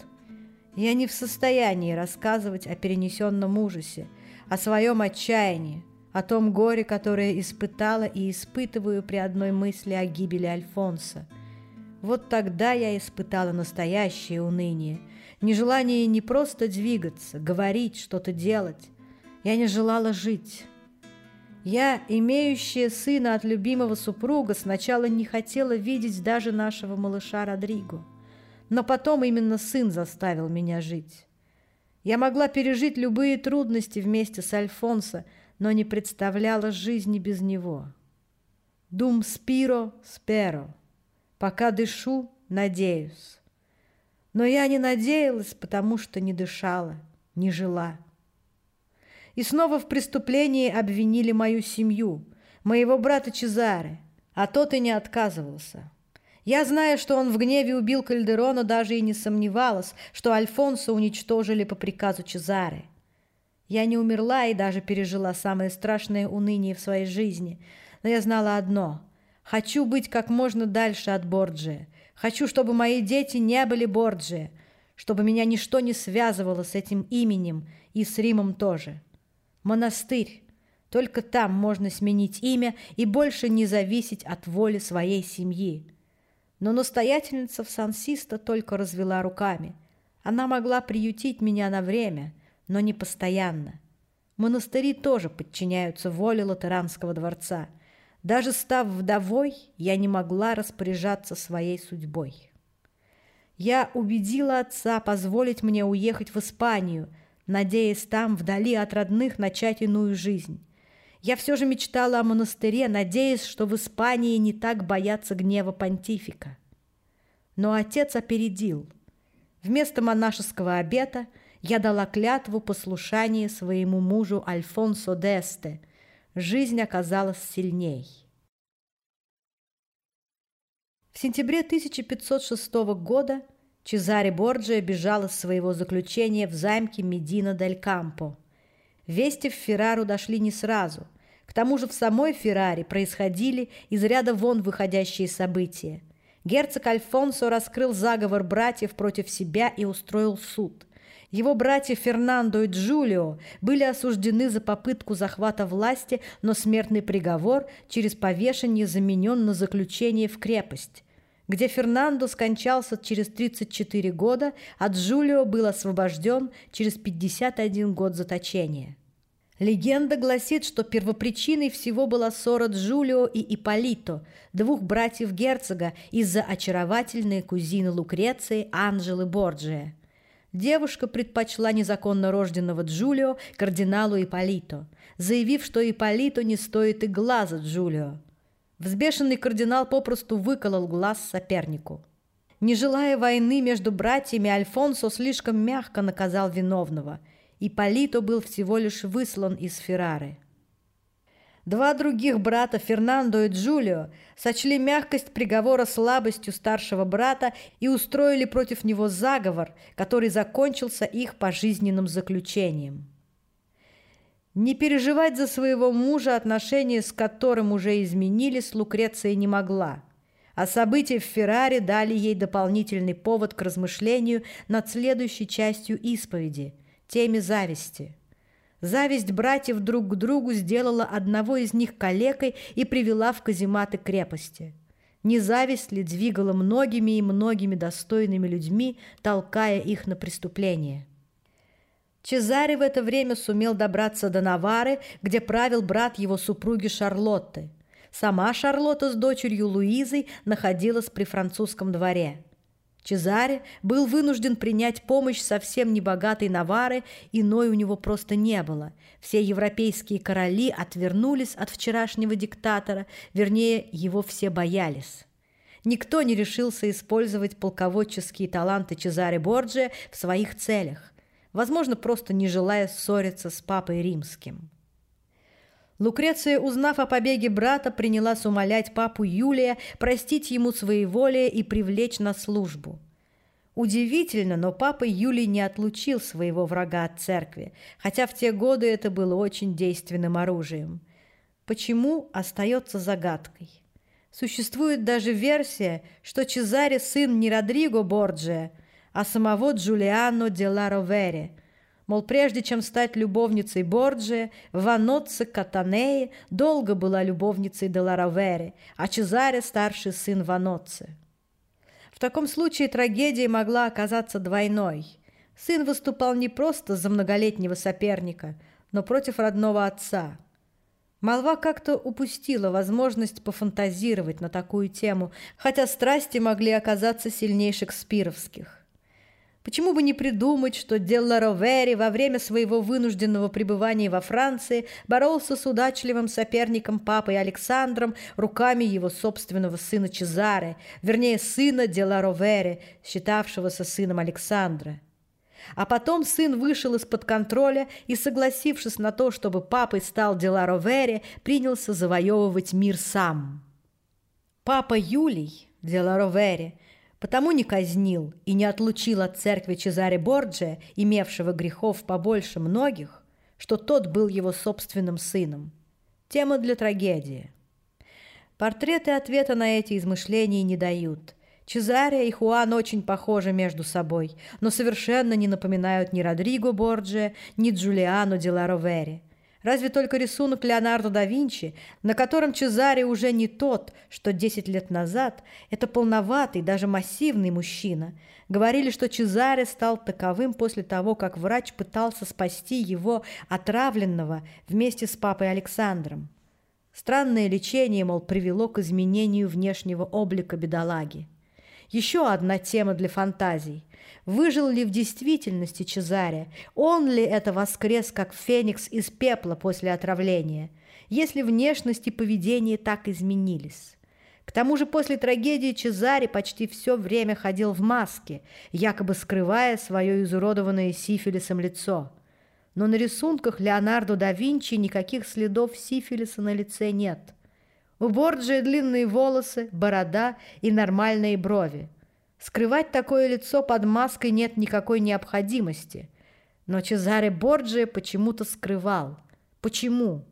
Я не в состоянии рассказывать о перенесенном ужасе, о своем отчаянии, о том горе, которое испытала и испытываю при одной мысли о гибели Альфонса. Вот тогда я испытала настоящее уныние, нежелание не просто двигаться, говорить, что-то делать. Я не желала жить. Я, имеющая сына от любимого супруга, сначала не хотела видеть даже нашего малыша Родриго. Но потом именно сын заставил меня жить. Я могла пережить любые трудности вместе с Альфонсо, но не представляла жизни без него. Дум спиро сперо. Пока дышу, надеюсь. Но я не надеялась, потому что не дышала, не жила. И снова в преступлении обвинили мою семью, моего брата Чезаре, а тот и не отказывался. Я, зная, что он в гневе убил Кальдерона, даже и не сомневалась, что Альфонсо уничтожили по приказу Чезаре. Я не умерла и даже пережила самое страшное уныние в своей жизни, но я знала одно — хочу быть как можно дальше от Борджия. Хочу, чтобы мои дети не были Борджия, чтобы меня ничто не связывало с этим именем и с Римом тоже. Монастырь. Только там можно сменить имя и больше не зависеть от воли своей семьи. Но настоятельница в Сан-Систо только развела руками. Она могла приютить меня на время, но не постоянно. Монастыри тоже подчиняются воле Латеранского дворца. Даже став вдовой, я не могла распоряжаться своей судьбой. Я убедила отца позволить мне уехать в Испанию, надеясь там, вдали от родных, начать иную жизнь. Я все же мечтала о монастыре, надеясь, что в Испании не так боятся гнева понтифика. Но отец опередил. Вместо монашеского обета я дала клятву послушания своему мужу Альфонсо Десте. Жизнь оказалась сильней. В сентябре 1506 года Чезаре Борджиа бежал из своего заключения в замке Медина дель Кампо. Вести в Феррару дошли не сразу – к тому же в самой Феррари происходили из ряда вон выходящие события. Герцог Альфонсо раскрыл заговор братьев против себя и устроил суд. Его братья Фернандо и Джулио были осуждены за попытку захвата власти, но смертный приговор через повешение заменен на заключение в крепость, где Фернандо скончался через 34 года, а Джулио был освобожден через 51 год заточения. Легенда гласит, что первопричиной всего была ссора Джулио и Иполито, двух братьев герцога, из-за очаровательной кузины Лукреции Анжелы Борджия. Девушка предпочла незаконно рожденного Джулио кардиналу Иполито, заявив, что Иполито не стоит и глаза Джулио. Взбешенный кардинал попросту выколол глаз сопернику. Не желая войны между братьями, Альфонсо слишком мягко наказал виновного – и Полито был всего лишь выслан из Феррары. Два других брата, Фернандо и Джулио, сочли мягкость приговора слабостью старшего брата и устроили против него заговор, который закончился их пожизненным заключением. Не переживать за своего мужа, отношения с которым уже изменились, Лукреция не могла. А события в Ферраре дали ей дополнительный повод к размышлению над следующей частью исповеди – теме зависти. Зависть братьев друг к другу сделала одного из них калекой и привела в казематы крепости. Не зависть ли двигала многими и многими достойными людьми, толкая их на преступление? Чезаре в это время сумел добраться до Навары, где правил брат его супруги Шарлотты. Сама Шарлотта с дочерью Луизой находилась при французском дворе. Чезаре был вынужден принять помощь совсем небогатой Навары, иной у него просто не было. Все европейские короли отвернулись от вчерашнего диктатора, вернее, его все боялись. Никто не решился использовать полководческие таланты Чезаре Борджия в своих целях, возможно, просто не желая ссориться с папой римским. Лукреция, узнав о побеге брата, принялась умолять папу Юлия простить ему своеволие и привлечь на службу. Удивительно, но папа Юлий не отлучил своего врага от церкви, хотя в те годы это было очень действенным оружием. Почему, остается загадкой. Существует даже версия, что Чезаре сын не Родриго Борджия, а самого Джулиано де ла Ровере – Мол, прежде чем стать любовницей Борджия, Ваноцци Катанеи долго была любовницей Деларавери, а Чезаре – старший сын Ваноцци. В таком случае трагедия могла оказаться двойной. Сын выступал не просто за многолетнего соперника, но против родного отца. Молва как-то упустила возможность пофантазировать на такую тему, хотя страсти могли оказаться сильнее шекспировских. Почему бы не придумать, что Делла Ровери во время своего вынужденного пребывания во Франции боролся с удачливым соперником папой Александром руками его собственного сына Чезаре, вернее, сына Делла Ровери, считавшегося сыном Александра. А потом сын вышел из-под контроля и, согласившись на то, чтобы папой стал Делла Ровери, принялся завоевывать мир сам. Папа Юлий, Делла Ровери, потому не казнил и не отлучил от церкви Чезаре Борджия, имевшего грехов побольше многих, что тот был его собственным сыном. Тема для трагедии. Портреты ответа на эти измышления не дают. Чезария и Хуан очень похожи между собой, но совершенно не напоминают ни Родриго Борджия, ни Джулиано де ла Ровери. Разве только рисунок Леонардо да Винчи, на котором Чезаре уже не тот, что 10 лет назад, это полноватый, даже массивный мужчина. Говорили, что Чезаре стал таковым после того, как врач пытался спасти его отравленного вместе с папой Александром. Странное лечение, мол, привело к изменению внешнего облика бедолаги. Еще одна тема для фантазий. Выжил ли в действительности Чезаре? Он ли это воскрес, как феникс из пепла после отравления? Если внешность и поведение так изменились? К тому же после трагедии Чезаре почти все время ходил в маске, якобы скрывая свое изуродованное сифилисом лицо. Но на рисунках Леонардо да Винчи никаких следов сифилиса на лице нет. У Борджия длинные волосы, борода и нормальные брови. Скрывать такое лицо под маской нет никакой необходимости. Но Чезаре Борджио почему-то скрывал. Почему?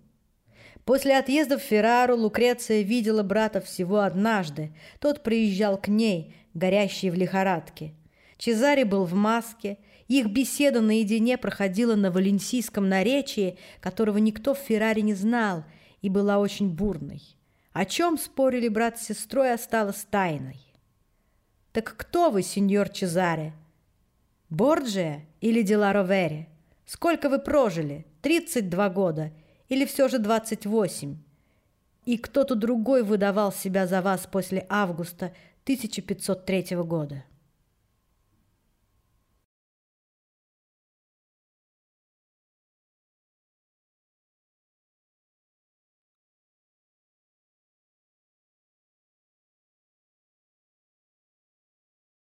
После отъезда в Феррару Лукреция видела брата всего однажды. Тот приезжал к ней, горящий в лихорадке. Чезаре был в маске. Их беседа наедине проходила на валенсийском наречии, которого никто в Ферраре не знал, и была очень бурной. О чем спорили брат с сестрой, осталось тайной. Так кто вы, сеньор Чезаре? Борджия или Деларовери? Сколько вы прожили? 32 года или все же 28? И кто-то другой выдавал себя за вас после августа 1503 года?